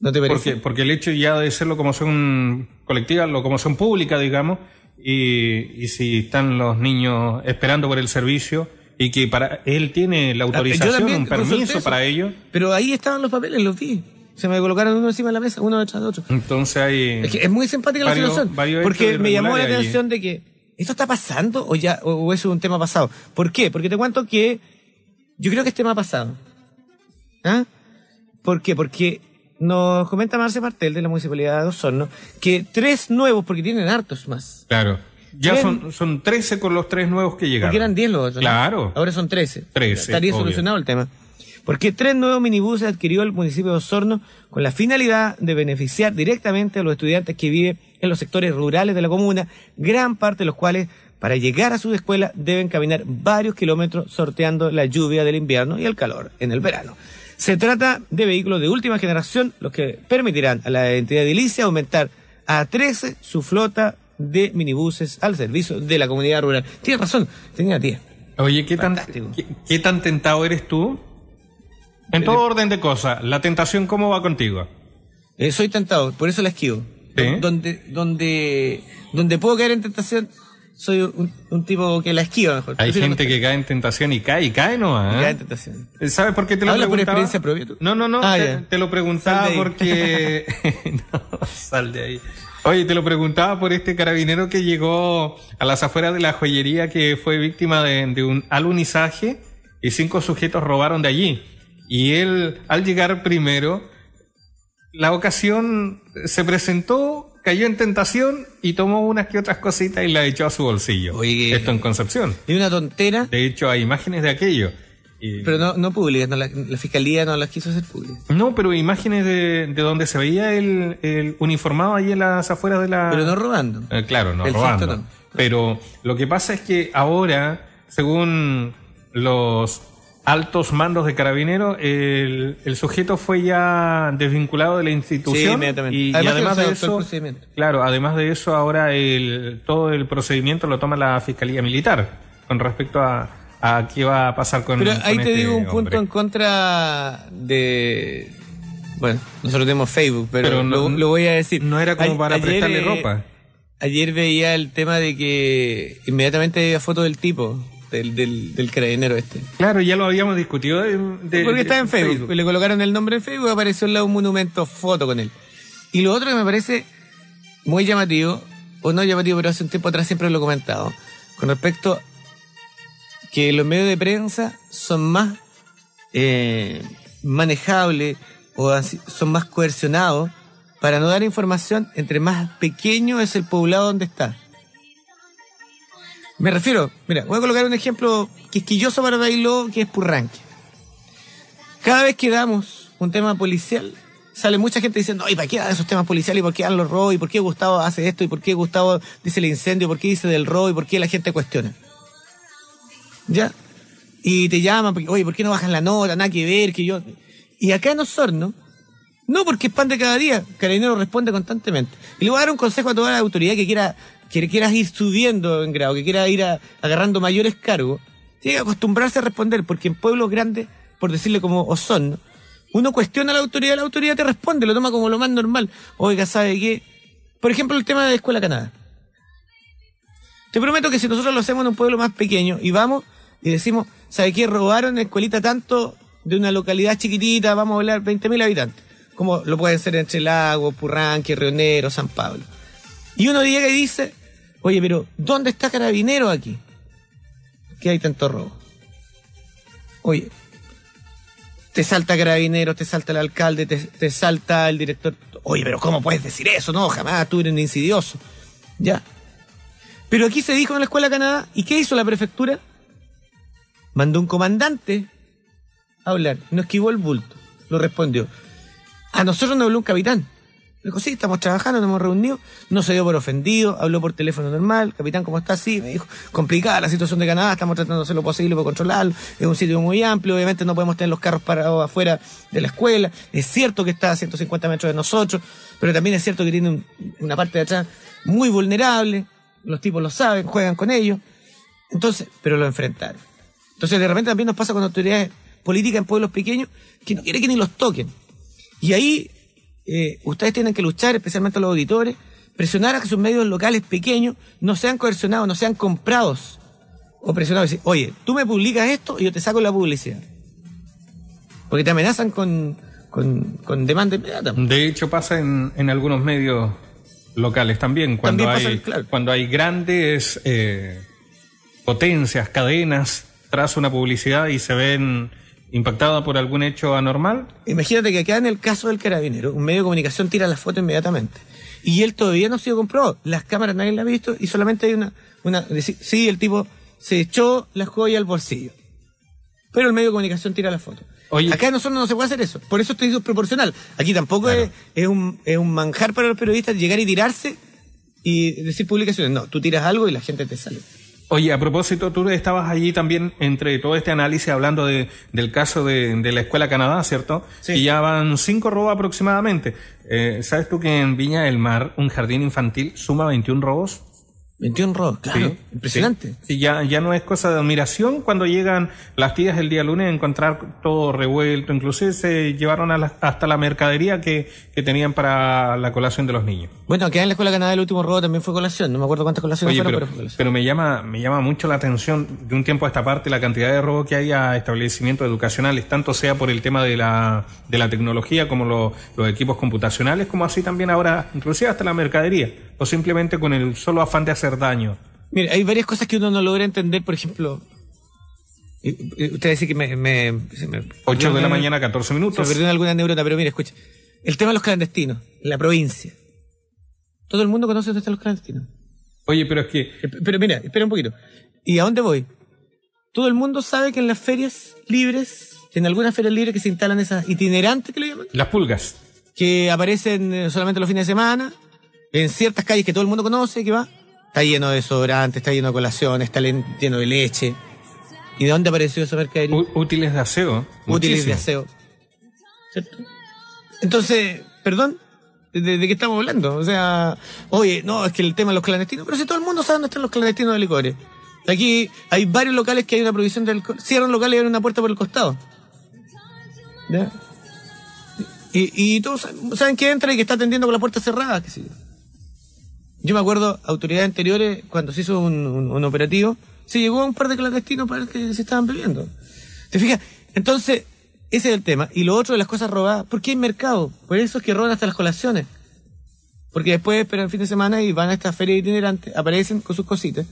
¿No te parece?
Porque, porque el hecho ya de ser locomoción colectiva, locomoción pública, digamos, y, y si están los niños esperando por el servicio y que para él tiene la
Ah,
autorización,
también
un permiso para ello,
Pero ahí estaban los papeles, los vi. Se me colocaron uno encima de la mesa, uno detrás de otro.
entonces hay...
Es que es muy simpática la situación. Porque me llamó la atención de que esto está pasando o ya o, o eso es un tema pasado. ¿Por qué? Porque te cuento que yo creo que es tema pasado. ¿Ah? ¿Por qué? Porque nos comenta Marce Martel de la Municipalidad de Osorno que tres nuevos, porque tienen hartos más.
Claro. Ya son, son 13 con los tres nuevos que llegaron.
Porque eran 10 los otros.
Claro.
Ahora son 13.
13,
Estaría
obvio.
solucionado el tema. Porque tres nuevos minibuses adquirió el municipio de Osorno con la finalidad de beneficiar directamente a los estudiantes que viven en los sectores rurales de la comuna, gran parte de los cuales para llegar a su escuela deben caminar varios kilómetros sorteando la lluvia del invierno y el calor en el verano. Se trata de vehículos de última generación, los que permitirán a la entidad edilicia aumentar a 13 su flota de minibuses al servicio de la comunidad rural. Tienes razón, tenía 10.
Oye, ¿qué tan, qué, qué tan tentado eres tú? En todo orden de cosas, la tentación, ¿cómo va contigo?
Eh, soy tentado, por eso la esquivo.
¿Sí?
Donde, donde, donde puedo caer en tentación, soy un, un tipo que la esquiva mejor.
Hay gente que cae en tentación y cae y cae, ¿no? ¿Ah?
caer en tentación.
¿Sabes por qué te lo
¿Habla por experiencia propia tú?
No, no, no.
Ah,
te, lo preguntaba
Sal
porque. no, sal de ahí. Oye, te lo preguntaba por este carabinero que llegó a las afueras de la joyería que fue víctima de, de un alunizaje y cinco sujetos robaron de allí. Y él, al llegar primero, la ocasión se presentó, cayó en tentación y tomó unas que otras cositas y la echó a su bolsillo.
Oye.
Esto en Concepción.
Y una tontera,
De hecho, hay imágenes de aquello. Y-
pero no, no públicas, no, la, la fiscalía no las quiso hacer públicas.
No, pero imágenes de, de donde se veía el, el uniformado ahí en las afueras de la...
Pero no robando.
Eh, claro, no
El
robando.
no.
Pero lo que pasa es que ahora, según los altos mandos de carabineros, el, el sujeto fue ya desvinculado de la institución.
Sí, inmediatamente.
Y, y
Además que
además de eso, claro, además de eso, ahora el, todo el procedimiento lo toma la Fiscalía Militar con respecto a, a qué va a pasar con
Pero
con
ahí te
este
digo un punto en contra de... Bueno, nosotros tenemos Facebook, pero,
Pero no-
lo, lo voy a decir.
no era como
A-
para
ayer,
prestarle
eh,
ropa.
Ayer veía el tema de que inmediatamente había foto del tipo, del, del, del carabinero este.
Claro, ya lo habíamos discutido. de- de-
Porque está en Facebook. Le colocaron el nombre en Facebook y apareció al lado un monumento foto con él. Y lo otro que me parece muy llamativo, o no llamativo, pero hace un tiempo atrás siempre lo he comentado, con respecto que los medios de prensa son más eh, manejables o son más coercionados para no dar información entre más pequeño es el poblado donde está. Me refiero, mira, voy a colocar un ejemplo quisquilloso para Bailó, que es Purranque. Cada vez que damos un tema policial, sale mucha gente diciendo, ¿y para qué dan esos temas policiales? ¿Y por qué dan los robos? ¿Y por qué Gustavo hace esto? ¿Y por qué Gustavo dice el incendio? ¿Por qué dice del robo? ¿Y por qué la gente cuestiona? ¿Ya? Y te llaman, porque, oye, ¿por qué no bajan la nota? Nada que ver, que yo... Y acá en Osorno, no porque es cada día, Carabinero responde constantemente. Y le voy a dar un consejo a toda la autoridad que quiera que quieras ir subiendo en grado, que quiera ir a- agarrando mayores cargos, tiene que acostumbrarse a responder, porque en pueblos grandes, por decirle como Osorno, uno cuestiona a la autoridad, la autoridad te responde, lo toma como lo más normal. Oiga, ¿sabe qué? Por ejemplo, el tema de Escuela Canadá. Te prometo que si nosotros lo hacemos en un pueblo más pequeño y vamos y decimos, ¿sabe qué? Robaron escuelita tanto de una localidad chiquitita, vamos a hablar 20.000 habitantes, como lo pueden ser entre Lagos, Purranque, Rionero, San Pablo. Y uno llega y dice, oye, pero ¿dónde está Carabinero aquí? ¿Qué hay tanto robo? Oye, te salta Carabineros, te salta el alcalde, te, te salta el director. Oye, pero ¿cómo puedes decir eso? No, jamás, tú eres un insidioso. Ya. Pero aquí se dijo en la Escuela Canadá, ¿y qué hizo la prefectura? Mandó un comandante a hablar, no esquivó el bulto, lo respondió. A nosotros nos habló un capitán. dijo, sí, estamos trabajando, nos hemos reunido, no se dio por ofendido, habló por teléfono normal, capitán, ¿cómo está? Sí, me dijo, complicada la situación de Canadá, estamos tratando de hacer lo posible para controlarlo, es un sitio muy amplio, obviamente no podemos tener los carros parados afuera de la escuela, es cierto que está a 150 metros de nosotros, pero también es cierto que tiene una parte de atrás muy vulnerable, los tipos lo saben, juegan con ellos, entonces, pero lo enfrentaron. Entonces de repente también nos pasa con autoridades políticas en pueblos pequeños que no quieren que ni los toquen. Y ahí eh, ustedes tienen que luchar, especialmente los auditores, presionar a que sus medios locales pequeños no sean coercionados, no sean comprados o presionados. Decir, oye, tú me publicas esto y yo te saco la publicidad. Porque te amenazan con, con, demanda inmediata.
De hecho, pasa en, en algunos medios locales también, cuando, hay, cuando hay grandes eh, potencias, cadenas, tras una publicidad y se ven impactada por algún hecho anormal?
Imagínate que acá en el caso del carabinero, un medio de comunicación tira la foto inmediatamente. Y él todavía no ha sido comprobado. Las cámaras nadie la ha visto y solamente hay una, una, sí, el tipo se echó la joya al bolsillo. Pero el medio de comunicación tira la foto. Acá nosotros no se puede hacer eso. Por eso estoy proporcional. Aquí tampoco es, es, un, es un manjar para los periodistas llegar y tirarse y decir publicaciones. No, tú tiras algo y la gente te sale.
Oye, a propósito, tú estabas allí también entre todo este análisis hablando de, del caso de, de la Escuela Canadá, ¿cierto? Sí. Y ya van cinco robos aproximadamente. Eh, ¿Sabes tú que en Viña del Mar un jardín infantil suma 21 robos?
21 robos, claro. Impresionante.
Sí, ya, ya no es cosa de admiración cuando llegan las tías el día lunes a encontrar todo revuelto. Inclusive se llevaron hasta la mercadería que, que tenían para la colación de los niños.
Bueno, aquí en la Escuela Canadá el último robo también fue colación. No me acuerdo cuántas colaciones fueron,
pero, pero, pero, me llama, me llama mucho la atención de un tiempo a esta parte la cantidad de robos que hay a establecimientos educacionales, tanto sea por el tema de la, de la tecnología como los equipos computacionales, como así también ahora, inclusive hasta la mercadería o simplemente con el solo afán de hacer daño?
Mire, hay varias cosas que uno no logra entender, por ejemplo, usted dice que me... me,
8 de la mañana, 14 minutos.
Se perdió alguna neurona, pero mire, escucha. El tema de los clandestinos, la provincia. Todo el mundo conoce dónde están los clandestinos.
Oye, pero es que...
Eh, pero mira, espera un poquito. ¿Y a dónde voy? Todo el mundo sabe que en las ferias libres, en algunas ferias libres que se instalan esas itinerantes que le llaman.
Las pulgas.
Que aparecen eh, solamente los fines de semana en ciertas calles que todo el mundo conoce, que va, está lleno de desodorantes, está lleno de colaciones, está lleno de leche. ¿Y de dónde apareció esa mercadería?
útiles de aseo.
Útiles de aseo. ¿Cierto? Entonces, perdón, ¿de, qué estamos hablando? O sea, oye, no, es que el tema de los clandestinos, pero si todo el mundo sabe dónde están los clandestinos de licores. Aquí hay varios locales que hay una provisión del cierran locales y abren una puerta por el costado. ¿Ya? Y, y todos saben que entra y que está atendiendo con la puerta cerrada, que sí. Yo me acuerdo, autoridades anteriores, cuando se hizo un, operativo, se llegó a un par de clandestinos para que se estaban bebiendo. ¿Te fijas? Entonces, ese es el tema. Y lo otro de las cosas robadas, ¿por qué hay mercado? Por eso es que roban hasta las colaciones. Porque después esperan el fin de semana y van a esta feria itinerante, aparecen con sus cositas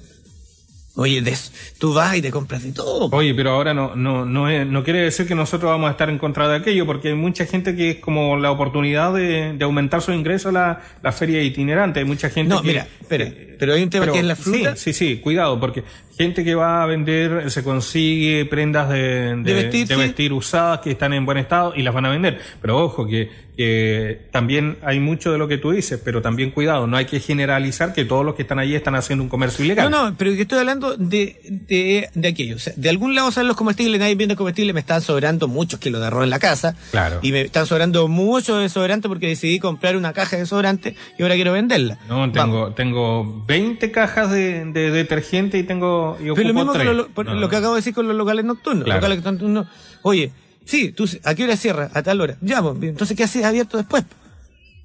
Oye, de tú vas y te compras de todo.
Oye, pero ahora no, no, no, no quiere decir que nosotros vamos a estar en contra de aquello, porque hay mucha gente que es como la oportunidad de, de aumentar su ingreso a la, la feria itinerante. Hay mucha gente
no,
que.
mira, espera, pero hay un tema que es la fruta.
Sí, sí, sí, cuidado, porque gente que va a vender se consigue prendas de, de, vestir, de vestir usadas que están en buen estado y las van a vender. Pero ojo, que que también hay mucho de lo que tú dices, pero también cuidado, no hay que generalizar que todos los que están allí están haciendo un comercio ilegal.
No, no, pero yo estoy hablando de, de, de aquello. O sea, de algún lado salen los comestibles, nadie viene comestibles, me están sobrando muchos kilos de arroz en la casa.
Claro.
Y me están sobrando mucho desodorante porque decidí comprar una caja de desodorante y ahora quiero venderla.
No, tengo, tengo 20 cajas de, de detergente y tengo. Y
pero lo mismo que lo, que acabo de decir con los locales nocturnos. Los locales nocturnos. Oye, Sí, tú, ¿a qué hora cierra? A tal hora. Ya, pues, entonces, ¿qué haces abierto después?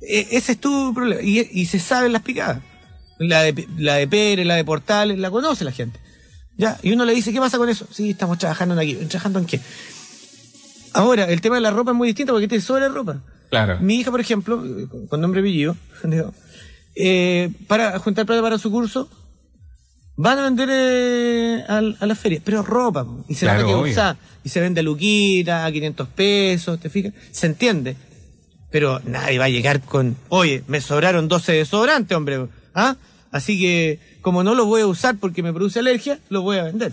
E, ese es tu problema. Y, y, se saben las picadas. La de, la de Pérez, la de Portales, la conoce la gente. Ya, y uno le dice, ¿qué pasa con eso? Sí, estamos trabajando en aquí. ¿Trabajando en qué? Ahora, el tema de la ropa es muy distinto porque te sobra ropa.
Claro.
Mi hija, por ejemplo, con nombre Villío, eh, para juntar plata para su curso, van a vender eh, a, la feria, pero ropa, y se que usar, y se vende a Luquita, a 500 pesos, ¿te fijas? Se entiende. Pero nadie va a llegar con, oye, me sobraron 12 desodorantes, hombre, ¿ah? Así que, como no lo voy a usar porque me produce alergia, lo voy a vender.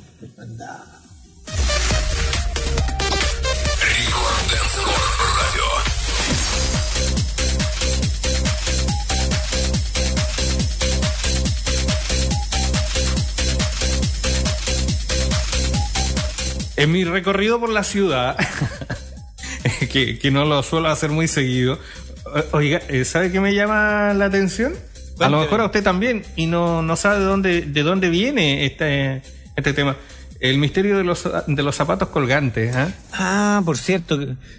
En mi recorrido por la ciudad, que, que no lo suelo hacer muy seguido, oiga, eh, ¿sabe qué me llama la atención? A lo mejor a usted también, y no, no sabe de dónde, de dónde viene este, este tema. El misterio de los, de los zapatos colgantes. ¿ah?
Ah, por cierto,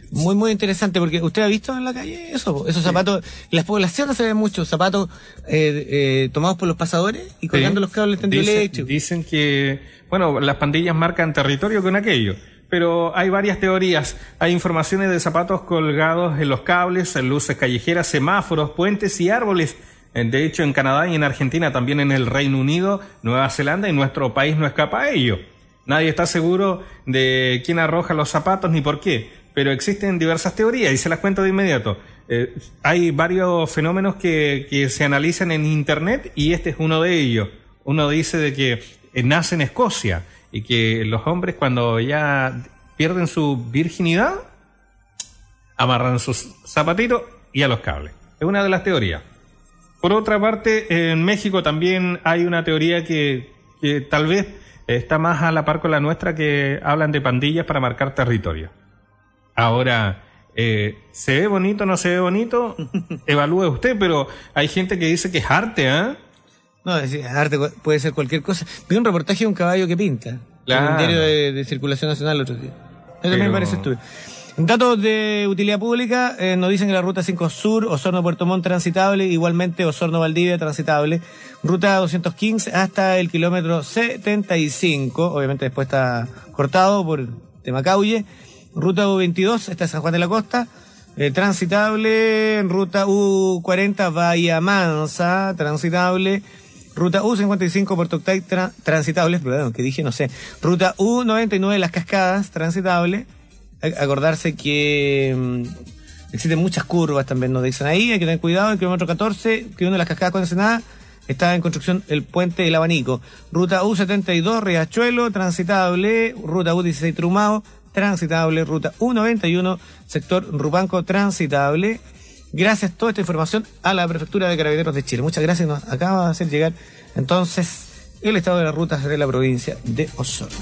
muy muy interesante porque usted ha visto en la calle eso, esos zapatos, en las poblaciones se ven muchos zapatos eh, eh, tomados por los pasadores y colgando
Sí.
los cables tendidos
Dicen- que, bueno, las pandillas marcan territorio con aquello. Pero hay varias teorías. Hay informaciones de zapatos colgados en los cables, en luces callejeras, semáforos, puentes y árboles. De hecho, en Canadá y en Argentina, también en el Reino Unido, Nueva Zelanda y nuestro país no escapa a ello. Nadie está seguro de quién arroja los zapatos ni por qué, pero existen diversas teorías y se las cuento de inmediato. Eh, hay varios fenómenos que, que se analizan en Internet y este es uno de ellos. Uno dice de que eh, nace en Escocia y que los hombres cuando ya pierden su virginidad amarran sus zapatitos y a los cables. Es una de las teorías. Por otra parte, en México también hay una teoría que, que tal vez está más a la par con la nuestra que hablan de pandillas para marcar territorio. Ahora, eh, ¿se ve bonito o no se ve bonito? Evalúe usted, pero hay gente que dice que es arte, ¿ah?
No, es arte puede ser cualquier cosa. Vi un reportaje de un caballo que pinta.
Claro.
En el diario de, de circulación nacional el otro día. Eso también
Pero-
me parece estúpido. Datos de utilidad pública eh, nos dicen que la ruta 5 Sur, Osorno Puerto Montt transitable, igualmente Osorno Valdivia transitable, ruta 215 hasta el kilómetro 75, obviamente después está cortado por tema Caulle, ruta U22 hasta San Juan de la Costa, eh, transitable, ruta U40 Bahía Mansa, transitable, Ruta U55 Puerto Octay tra- transitable, perdón, que dije, no sé. Ruta U99 Las Cascadas transitable. Acordarse que mm, existen muchas curvas también, nos dicen ahí, hay que tener cuidado. El kilómetro 14, que une Las Cascadas con Ensenada, está en construcción el puente del Abanico. Ruta U72 Riachuelo transitable. Ruta U16 Trumao transitable. Ruta U91 sector Rupanco transitable. Gracias toda esta información a la Prefectura de Carabineros de Chile. Muchas gracias. Nos acaba de hacer llegar entonces el estado de las rutas de la provincia de Osorno.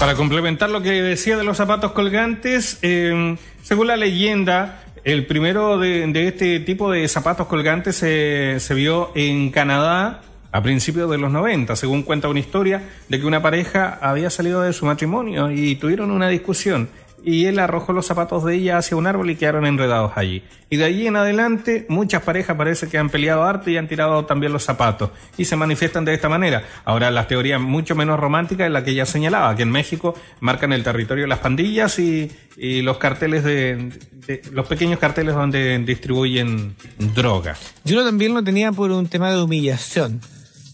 Para complementar lo que decía de los zapatos colgantes, eh, según la leyenda, el primero de, de este tipo de zapatos colgantes se, se vio en Canadá a principios de los 90, según cuenta una historia de que una pareja había salido de su matrimonio y tuvieron una discusión y él arrojó los zapatos de ella hacia un árbol y quedaron enredados allí. Y de allí en adelante muchas parejas parece que han peleado harto y han tirado también los zapatos y se manifiestan de esta manera. Ahora las teorías mucho menos románticas es la que ella señalaba, que en México marcan el territorio de las pandillas y, los carteles de, de- los pequeños carteles donde distribuyen droga.
Yo también lo tenía por un tema de humillación.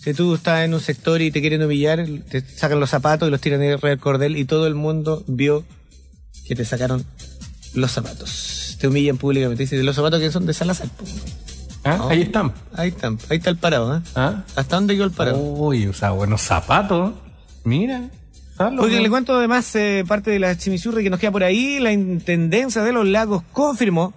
Si tú estás en un sector y te quieren humillar, te sacan los zapatos y los tiran en el cordel y todo el mundo vio que te sacaron los zapatos. Te humillan públicamente. Dicen, los zapatos que son de Salazar. po".
¿Ah?
Oh.
Ahí están.
Ahí están, ahí está el parado, ¿eh?
¿Ah?
¿Hasta dónde quedó el parado?
Uy, usa buenos zapatos. Mira.
Porque le cuento además eh, parte de la chimichurri que nos queda por ahí. La Intendencia de los Lagos confirmó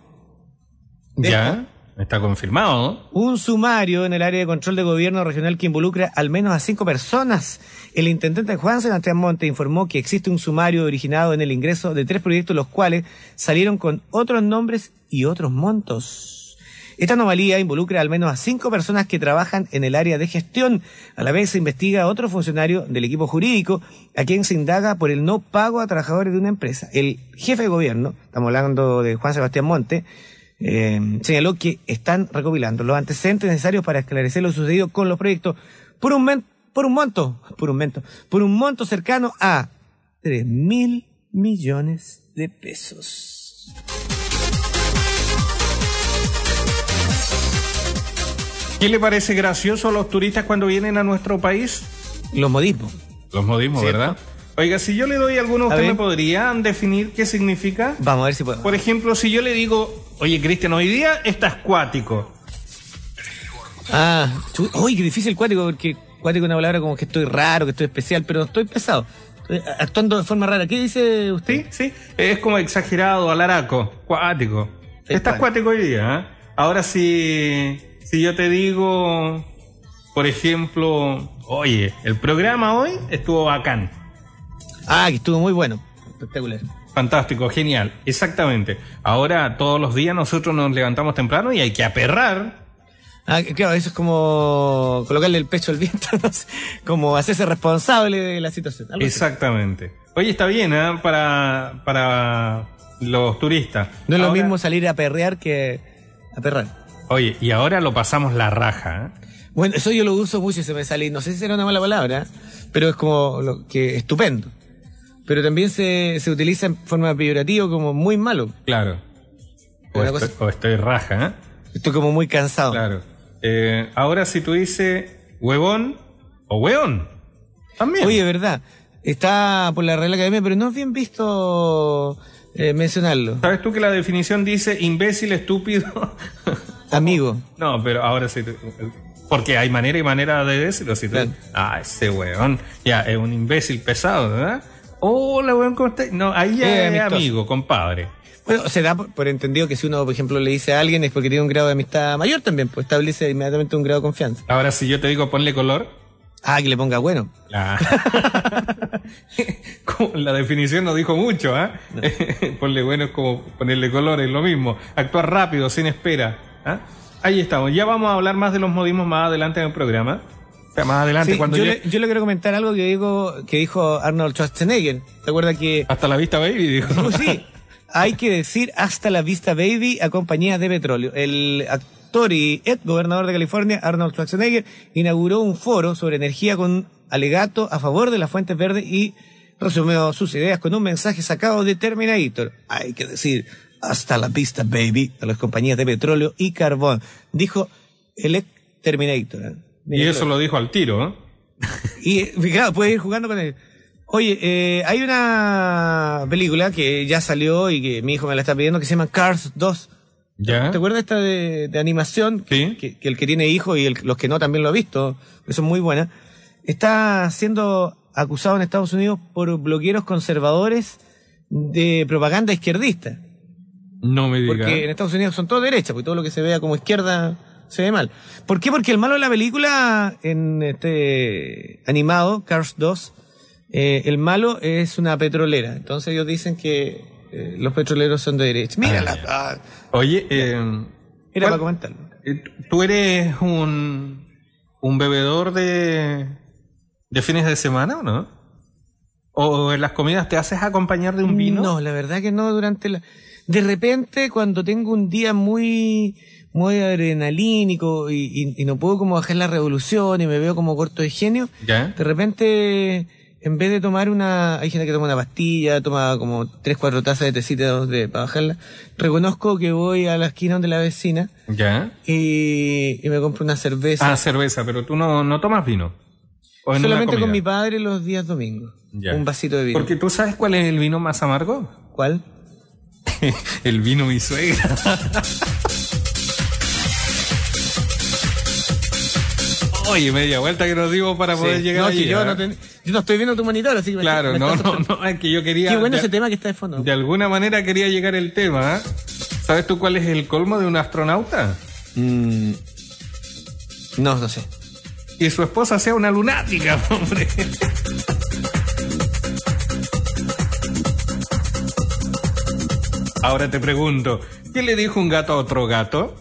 Ya, está confirmado.
un sumario en el área de control de gobierno regional que involucra al menos a cinco personas. El intendente Juan Sebastián Monte informó que existe un sumario originado en el ingreso de tres proyectos los cuales salieron con otros nombres y otros montos. Esta anomalía involucra al menos a cinco personas que trabajan en el área de gestión. A la vez se investiga a otro funcionario del equipo jurídico a quien se indaga por el no pago a trabajadores de una empresa. El jefe de gobierno, estamos hablando de Juan Sebastián Monte, eh, señaló que están recopilando los antecedentes necesarios para esclarecer lo sucedido con los proyectos por un, men- por un monto, por un monto, por un monto cercano a 3 mil millones de pesos.
¿Qué le parece gracioso a los turistas cuando vienen a nuestro país?
Los modismos.
Los modismos,
Cierto.
¿verdad? Oiga, si yo le doy alguno,
A
¿usted me podría definir qué significa?
Vamos a ver si podemos.
Por ejemplo, si yo le digo, oye, Cristian, hoy día estás cuático.
Ah, uy, qué difícil cuático, porque cuático es una palabra como que estoy raro, que estoy especial, pero estoy pesado. Estoy actuando de forma rara. ¿Qué dice usted?
¿Sí? ¿Sí? Es como exagerado, alaraco, cuático. Estás cuático hoy día. ¿eh? Ahora si, si yo te digo, por ejemplo, oye, el programa hoy estuvo bacán.
Ah, que estuvo muy bueno. Espectacular.
Fantástico, genial. Exactamente. Ahora todos los días nosotros nos levantamos temprano y hay que aperrar.
Ah, claro, eso es como colocarle el pecho al viento, no sé, como hacerse responsable de la situación. así.
Exactamente. Oye, está bien, ¿eh? Para, para los turistas.
No es lo mismo salir a perrear que a perrar.
Oye, y ahora lo pasamos la raja, ¿eh?
Bueno, eso yo lo uso mucho y se me sale, no sé si será una mala palabra, pero es como lo que estupendo. Pero también se, se utiliza en forma peyorativa como muy malo.
Claro. O estoy,
cosa-
o estoy raja, ¿eh?
Estoy como muy cansado.
Claro. Eh, ahora si tú dices huevón o hueón, también.
Oye, verdad, está por la Real Academia, pero no es bien visto eh, mencionarlo.
¿Sabes tú que la definición dice imbécil, estúpido?
Amigo.
no, pero ahora sí. Porque hay manera y manera de decirlo. Si tú-
Claro.
Ah, ese huevón. Ya, es un imbécil pesado, ¿verdad? Hola, huevón, ¿cómo estás? No, ahí ya
Eh,
es
amistoso.
amigo, compadre.
Bueno, se da por, por entendido que si uno, por ejemplo, le dice a alguien es porque tiene un grado de amistad mayor también, pues establece inmediatamente un grado de confianza.
Ahora, si yo te digo ponle color,
Ah, que le ponga bueno.
La, Como la definición no dijo mucho, ¿ah? Ponle bueno es como ponerle color, es lo mismo. Actuar rápido, sin espera. ¿ah? Ahí estamos. Ya vamos a hablar más de los modismos más adelante en el programa. Sea, más adelante,
Sí,
cuando
yo,
llegue-
le, yo le quiero comentar algo que digo que dijo Arnold Schwarzenegger. ¿Te acuerdas que
Hasta la vista, baby, dijo.
Pues sí, hay que decir hasta la vista baby a compañías de petróleo. El actor y ex gobernador de California, Arnold Schwarzenegger, inauguró un foro sobre energía con alegato a favor de las fuentes verdes y resumió sus ideas con un mensaje sacado de Terminator. Hay que decir hasta la vista baby a las compañías de petróleo y carbón. Dijo el ex Terminator.
Y eso lo dijo al tiro, ¿eh?
Y claro, puedes ir jugando con él. Oye, eh, hay una película que ya salió y que mi hijo me la está pidiendo que se llama Cars 2.
¿Ya?
¿Te acuerdas esta de, de animación?
Sí.
Que, que el que tiene hijos y el- los que no también lo ha visto, que son muy buenas. Está siendo acusado en Estados Unidos por blogueros conservadores de propaganda izquierdista.
No me digas.
Porque en Estados Unidos son todos derechas, porque todo lo que se vea como izquierda se ve mal. ¿Por qué? Porque el malo de la película, en este animado, Cars 2, eh, el malo es una petrolera. Entonces ellos dicen que eh, los petroleros son de derecha. Mírala.
Ah,
ah,
Oye, eh,
era
¿cuál-
para comentarlo.
eh, ¿tú eres un, un bebedor de, de fines de semana o no? ¿O en las comidas te haces acompañar de un vino?
No, la verdad que no durante la... De repente, cuando tengo un día muy muy adrenalínico y, y- y no puedo como bajar la revolución y me veo como corto de genio,
¿Ya?
de repente, en vez de tomar una, hay gente que toma una pastilla, toma como tres, cuatro tazas de tecito de, para bajarla, reconozco que voy a la esquina donde la vecina
¿Ya?
y, y me compro una cerveza.
Ah, cerveza, pero tú no, no tomas vino. ¿O en una
Solamente con mi padre los días domingos.
Ya.
Un vasito de vino.
Porque tú sabes cuál es el vino más amargo.
¿Cuál?
el vino mi suegra. Oye, media vuelta que nos dimos para poder
Sí.
llegar
no,
allí.
yo,
¿eh?
no ten- yo no estoy viendo tu monitor, así que
Claro,
me
no, no, no, es que yo quería...
Qué bueno
de,
ese tema que está de fondo.
de alguna manera quería llegar el tema. ¿eh? ¿Sabes tú cuál es el colmo de un astronauta?
Mm, no, no sé.
Que su esposa sea una lunática, hombre. Ahora te pregunto, ¿qué le dijo un gato a otro gato?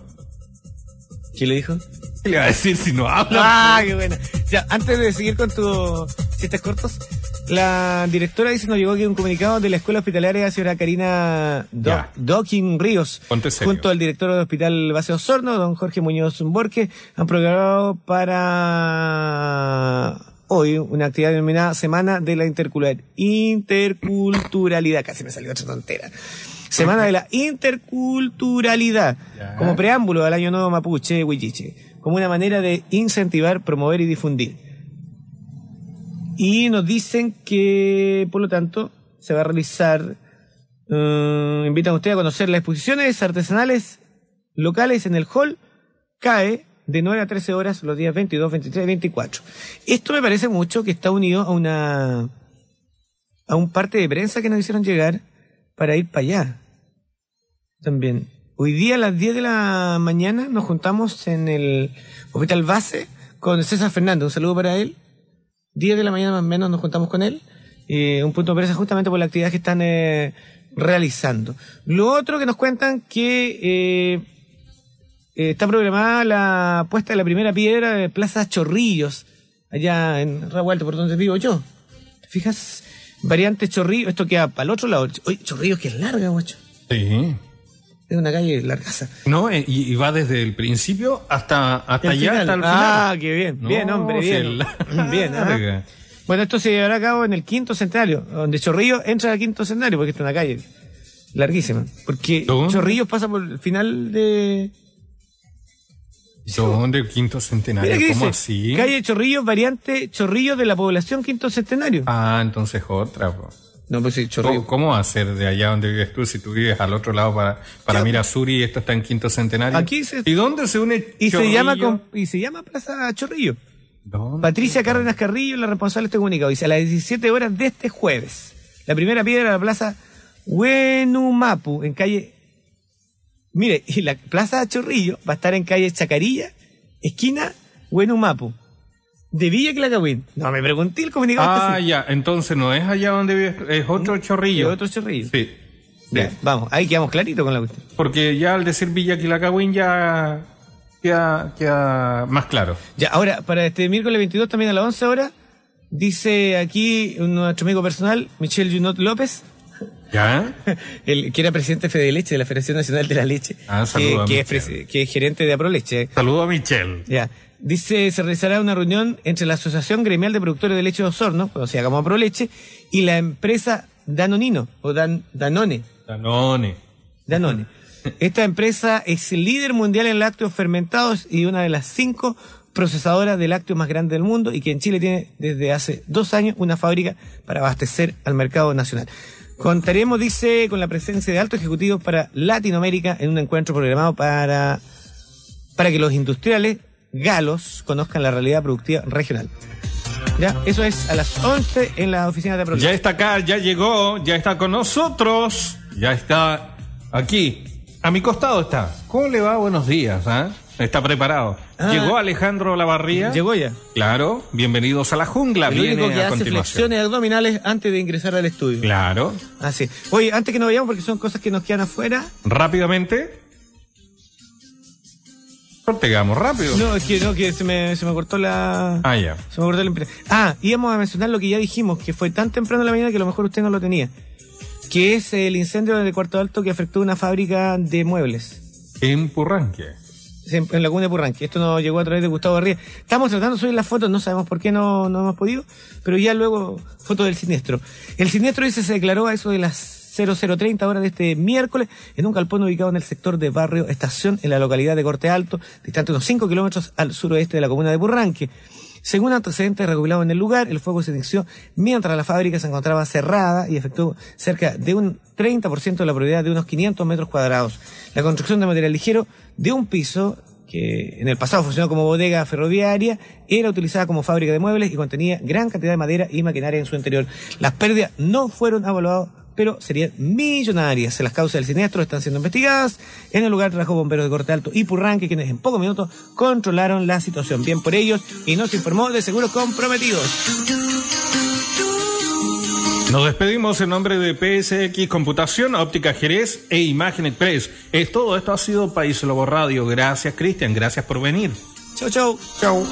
¿Qué le dijo?
¿Qué le va a decir si no habla?
Ah, qué buena. Ya, antes de seguir con tus chistes cortos, la directora dice nos llegó aquí un comunicado de la Escuela Hospitalaria señora Karina Do. Docking Ríos, junto al director del Hospital Base Osorno, don Jorge Muñoz Borges, han programado para hoy una actividad denominada Semana de la Intercultural- Interculturalidad. Casi me salió otra tontera. Semana de la Interculturalidad, como preámbulo al Año Nuevo Mapuche Huilliche, como una manera de incentivar, promover y difundir. Y nos dicen que, por lo tanto, se va a realizar, eh, invitan a ustedes a conocer las exposiciones artesanales locales en el hall CAE de 9 a 13 horas los días 22, 23 y 24. Esto me parece mucho que está unido a una a un parte de prensa que nos hicieron llegar para ir para allá. También. Hoy día a las 10 de la mañana nos juntamos en el Hospital Base con César Fernández. Un saludo para él. 10 de la mañana más o menos nos juntamos con él. Eh, un punto de presa justamente por la actividad que están eh, realizando. Lo otro que nos cuentan que eh, eh, está programada la puesta de la primera piedra de Plaza Chorrillos, allá en Rahualto, por donde vivo yo. ¿Te fijas? Variante Chorrillos, esto queda para el otro lado. Oye, Chorrillos que es larga, guacho.
Sí.
Es una calle largaza.
No, eh, y, y va desde el principio hasta, hasta
El
allá,
final.
hasta el final.
Ah, qué bien.
No,
bien, hombre, bien.
el-
bien, ajá.
larga.
Bueno, esto se llevará a cabo en el quinto centenario, donde Chorrillos entra al quinto centenario, porque está en una calle larguísima. Porque
¿Dónde?
Chorrillos pasa por el final de...
¿Dónde? Quinto centenario.
Mira
¿Cómo
dice.
así?
Calle Chorrillos, variante Chorrillos de la población quinto centenario.
Ah, entonces otra. po.
No, pues sí.
¿Cómo, cómo va a ser de allá donde vives tú si tú vives al otro lado para, para. Mirasuri y esto está en quinto centenario?
Aquí se-
¿Y dónde se une
Y se llama con- y se llama Plaza Chorrillo.
¿Dónde?
Patricia Cárdenas Carrillo, la responsable de este comunicado, dice a las 17 horas de este jueves. La primera piedra de la plaza Huenumapu, en calle. Mire, y la plaza Chorrillo va a estar en calle Chacarilla, esquina Huenumapu, de Villa Clacahuín. No, me pregunté el comunicado.
Ah,
sí.
ya. Entonces no es allá donde vives, es otro
Y
chorrillo.
otro Chorrillo.
Sí.
Ya,
Sí.
vamos, ahí quedamos clarito con la cuestión.
Porque ya al decir Villa Quilacagüín ya queda, queda más claro.
Ya, ahora, para este miércoles 22 también a las 11 horas, dice aquí nuestro amigo personal, Michelle Junot López,
¿Ya?
el, que era presidente de Leche, de la Federación Nacional de la Leche,
Ah,
que,
a
que es, que es gerente de Aproleche.
Saludo a Michelle.
Ya. Dice, se realizará una reunión entre la Asociación Gremial de Productores de Leche de Osorno, conocida como Aproleche, y la empresa Danonino, o Dan, Danone.
Danone.
Danone. Esta empresa es el líder mundial en lácteos fermentados y una de las cinco procesadoras de lácteos más grandes del mundo y que en Chile tiene desde hace dos años una fábrica para abastecer al mercado nacional. Contaremos, dice, con la presencia de altos ejecutivos para Latinoamérica en un encuentro programado para, para que los industriales galos conozcan la realidad productiva regional. Ya, eso es a las 11 en la oficina de
Ya
producción.
está acá, ya llegó, ya está con nosotros. Ya está aquí. A mi costado está. ¿Cómo le va? Buenos días, ¿ah? Está preparado.
Ah.
Llegó Alejandro Lavarría.
Llegó ya.
Claro, bienvenidos a la jungla.
El
Viene
único que
a
hace flexiones abdominales antes de ingresar al estudio.
Claro.
Así. Oye, antes que nos vayamos, porque son cosas que nos quedan afuera.
Rápidamente. Cortegamos rápido.
No, es que no, que se me, se me cortó la.
Ah, ya.
Se me cortó la. Ah, íbamos a mencionar lo que ya dijimos, que fue tan temprano en la mañana que a lo mejor usted no lo tenía. Que es el incendio de Cuarto Alto que afectó una fábrica de muebles.
En Purranque.
En en la comuna de Purranque. Esto nos llegó a través de Gustavo Barría. Estamos tratando de subir las fotos, no sabemos por qué no, no hemos podido, pero ya luego fotos del siniestro. El siniestro ese se declaró a eso de las 0030 horas de este miércoles en un galpón ubicado en el sector de Barrio Estación en la localidad de Corte Alto, distante unos 5 kilómetros al suroeste de la comuna de Purranque. Según antecedentes recopilados en el lugar, el fuego se inició mientras la fábrica se encontraba cerrada y afectó cerca de un 30% de la propiedad de unos 500 metros cuadrados. La construcción de material ligero de un piso que en el pasado funcionó como bodega ferroviaria, era utilizada como fábrica de muebles y contenía gran cantidad de madera y maquinaria en su interior. Las pérdidas no fueron evaluadas, pero serían millonarias. Las causas del siniestro están siendo investigadas. En el lugar trabajó bomberos de Corte Alto y Purranque, quienes en pocos minutos controlaron la situación. Bien por ellos y nos informó de seguros comprometidos.
Nos despedimos en nombre de PSX Computación, Óptica Jerez e Imagen Express. Es todo esto ha sido País Lobo Radio. Gracias, Cristian. Gracias por venir.
Chau, chau.
Chau.